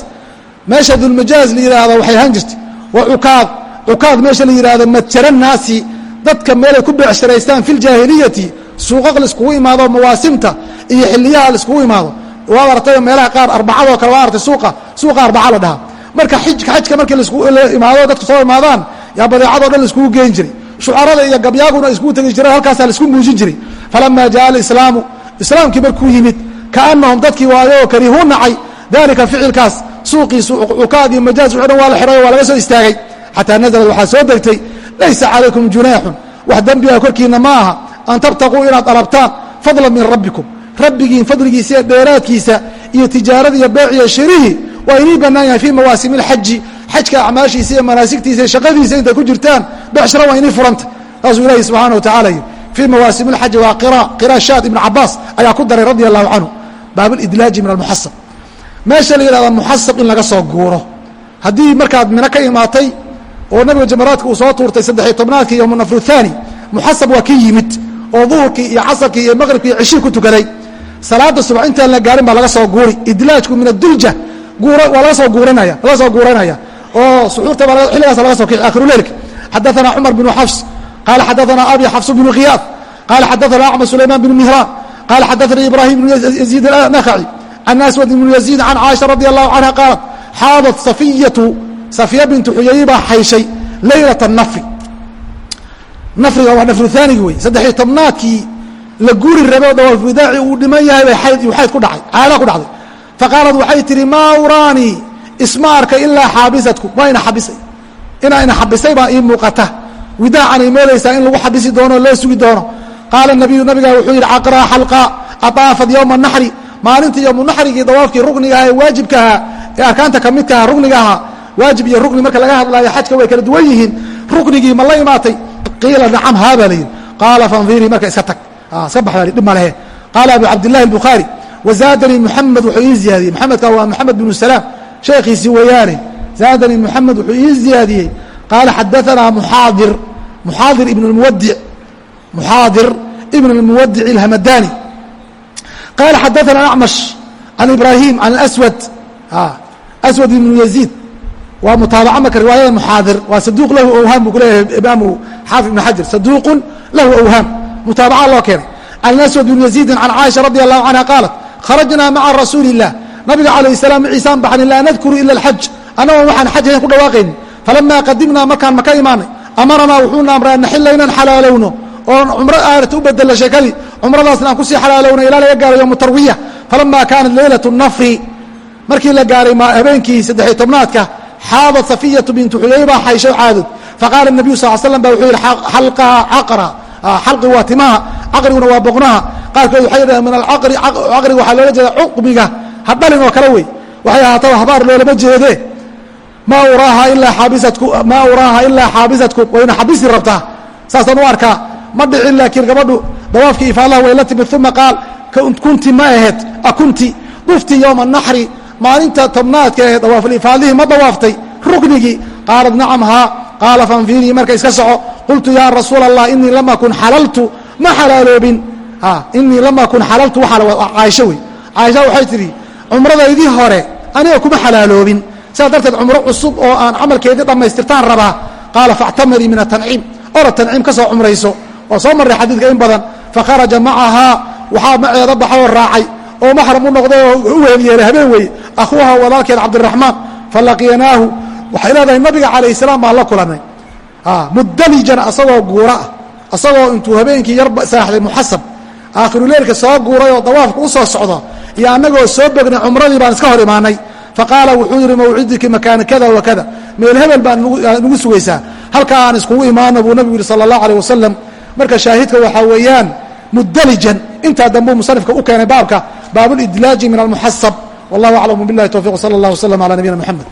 meesha dulmajaaz la yidhaahdo waxay ahaan jirtay. Wa cukaad cukaad meesha la yidhaahdo matjara naasi dadka meelay ku beecsharaystaan fi ljaahiliyati suuqaq laiskugu imaado mawaasimta iyo xiliyaha laiskugu imaado. Waad artay meelaha qaar arbacadoo kale waa artay suuqa suuqa arbaca la dhahaa marka xajka markii la imaado dadku soo imaadaan yaa badeecadoo dhan laiskugu geen jiray. Shucarada iyo gabyaaguna iskugu tegi jireen halkaasaa la isku muujin jiray. Falama jaa alislaamu islaamkii markuu yimid kaanahum dadkii waayo karihuu nacay. Dalika ficilkaas suuqii cukaad iyo majaaz wuxu dhan waa la xidhayo waa laga soo istaagay. Xataa nazalad waxaa soo degtay laysa calaykum junaaxun wax dembiga korkiina ma aha an tabtaquu inaad dalabtaan fadlan min rabbikum. Rabbigiin fadligiisa iyo dheeraadkiisa iyo tijaarada iyo beeciyo shirihii waa inii bannaan yahay fii mawaasim اlxaji xajka acmaashiisa iyo manaasigtiisa iyo shaqadiisa intay ku jirtaan becshara waa inii furanta saasuu ilahi subxaana wa tacala yiri fii mawaasim اlxaji waa qira qira shaad ibnu cabaas ayaa ku daray radi allahu canhu baab اlidlaaji min almuxasab meesha la yihahda muxasab in laga soo guuro haddii markaad mino ka imaatay oo nabiga jamaraadka uu soo tuurtay saddexiy tobnaadkii yowm nafru thaani muxasab waa ka yimid oo duhurkii iyo casarkii iyo maqribkii iyo cishii ku tukaday salaada subax intaan la gaarin baa laga soo guuri idlaajku min adulja waa laga soo guuranaya laga soo guuranaya oo suxuurta baa xilligaas laga soo kici akhiruleylka xadaثana cumar bnu xafs qaala xadaثana abi xafs bnu khiyaaf qaala xadaثana acmad sulayman bn mihraan qaala xadaثani ibrahim bnu yaziid anakhaci can aswad bnu yaziid can caaisha radi allahu canha qaalat xaadat safiyatu safiya bintu xuyayy baa xayshay laylat nafri nafriga waa nafru haanigi wey saddexiyo tobnaadkii la guuri rabe o dawaalfidaaci uu dhiman yahay bay xayd xayd ku dhacay caada ku dhacday faqaalad waxay tihi maa uraanii isma arka ilaa xaabisadku waa ina xabisay inaa ina xabisay baa ii muuqata widaacan ay moodaysaa in lagu xabisi doono loo sugi doono qaala nabiyu nabigaa wuxuu yidhi caqraa xalqa aaafad yowma naxri maalintii yoomunaxrigii dawaafkii rukniga aha ee waajibkaha ee arkaanta kamidka aha rukniga aha waajib iyo rukni marka laga hadlaayo xajka way kala duwan yihiin ruknigii ma la imaatay qiila nacam haa baa layidhi qaala fanfirii marka iska tag iska bax dhib ma lehe qaala abu cabdillahi albukhaari wazaadanii muxamed wuxuu ii ziyaadiyey maxamedka waa maxamed binu salaam sheekhiisii weeyaane zaadanii muxamed wuxuu ii ziyaadiyey qaala xadaanaa muxaadir muxaadir ibn muwadic muxaadir ibn اlmuwadic اlhamadani qaala xadaana acmash can ibrahim can aswad aswad ibnu yaziid waa mutaabaca marka riwaayada muxaadir waa saduuq lahu awhaam buu kuleeyahay imaamu xaafid ibn xajar saduuqun lahu awhaam mutaabaca loo keenay can aswad ibn yaziidin can caaisha radi allahu canha qaalat kharajnaa maca rasuuli اllah nabiga calayh salaam ciisaan baxnin laa nadkuru ila alxaj annagoon waxaan xaj ku dhawaaqaynin falamaa qadimnaa markaan maka imaanay amaranaa wuxuuna amray an naxila inaan xalaalowno oon cumro aanat u bedela sheekadii cumradaasna ku sii xalaalowna ilaa laga gaaro yowmu falamaa kaanat leylat nafri markii la gaaray habeenkii saddexiy tobnaadka xaadat safiyatu bintu xuyayba xaysho caadod faqaala nabiyu sal slam ba wuxuu yidhi xalqaha caqra xalqi waa timaha caqriguna waa boqnaha. Qaarkood waxay yidhahdeen min alcaqri caqriga waxaa loola jeeda cuqmiga. Hadhalin oo kale wey. Waxay ahaataba habaar loolama jeede. Maa uraaha ilaa xaabisatku maa uraaha ilaa xaabisatkum wayna xabisi rabtaa. Saasaan u arkaa ma dhicin laakiin gabadhu dawaafkii ifaadaha way la timid uma qaal kunti ma aheed akunti dufti yowma naxri maalinta tobnaadka ee dawaafulifaadihii ma dawaaftay ruknigii. Qaalat nacam haa. Qaala fanfiinii marka iska soco. Qultu yaa rasuula allah inii lam akun xalaltu ma xalaaloobin. Inii lam akun xalaltu caaisho wey. Caaisha waxay tidhi cumradaydii hore aniga kuma xalaaloobin. Sidaas darteed cumro cusub oo aan camalkeedii dhammaystirtaan rabaa qaala faactamirii min atanciim ora tanciim ka soo cumrayso. Waa soo marray xadiidka in badan. Fakharaja macahaa waxaa maceeda baxoo raacay. Oo maxram u noqday oo u weelyeelay habeen weye akhuuha walaalkeed cabdiraxmaan falaqiyanaahu waxay leedahay nabiga calayh salaam baan la kulanay. Mudalijan asagoo guura ah asagoo intuu habeenkii yar saaxday muxasab aakhiruleelka soo guuray oo dawaafka u soo socdo iyo annagoo soo bognay cumradii baan iska hor imaanay. Faqaala wuxuu yidhi mawcidiki makaana kada wa kada. Meel hebel baan nagu sugaysaa. Halkaa aan iskugu imaano buu nabigu yihi sala allahu alيh wasalam marka shaahidka waxaa weeyaan mudalijan intaa dambuu musanifka u keenay baabka baabulidlaaji min almuxasab wallahu aclam bilahi towfiq sala اllah waslm ala nabiyina mxamed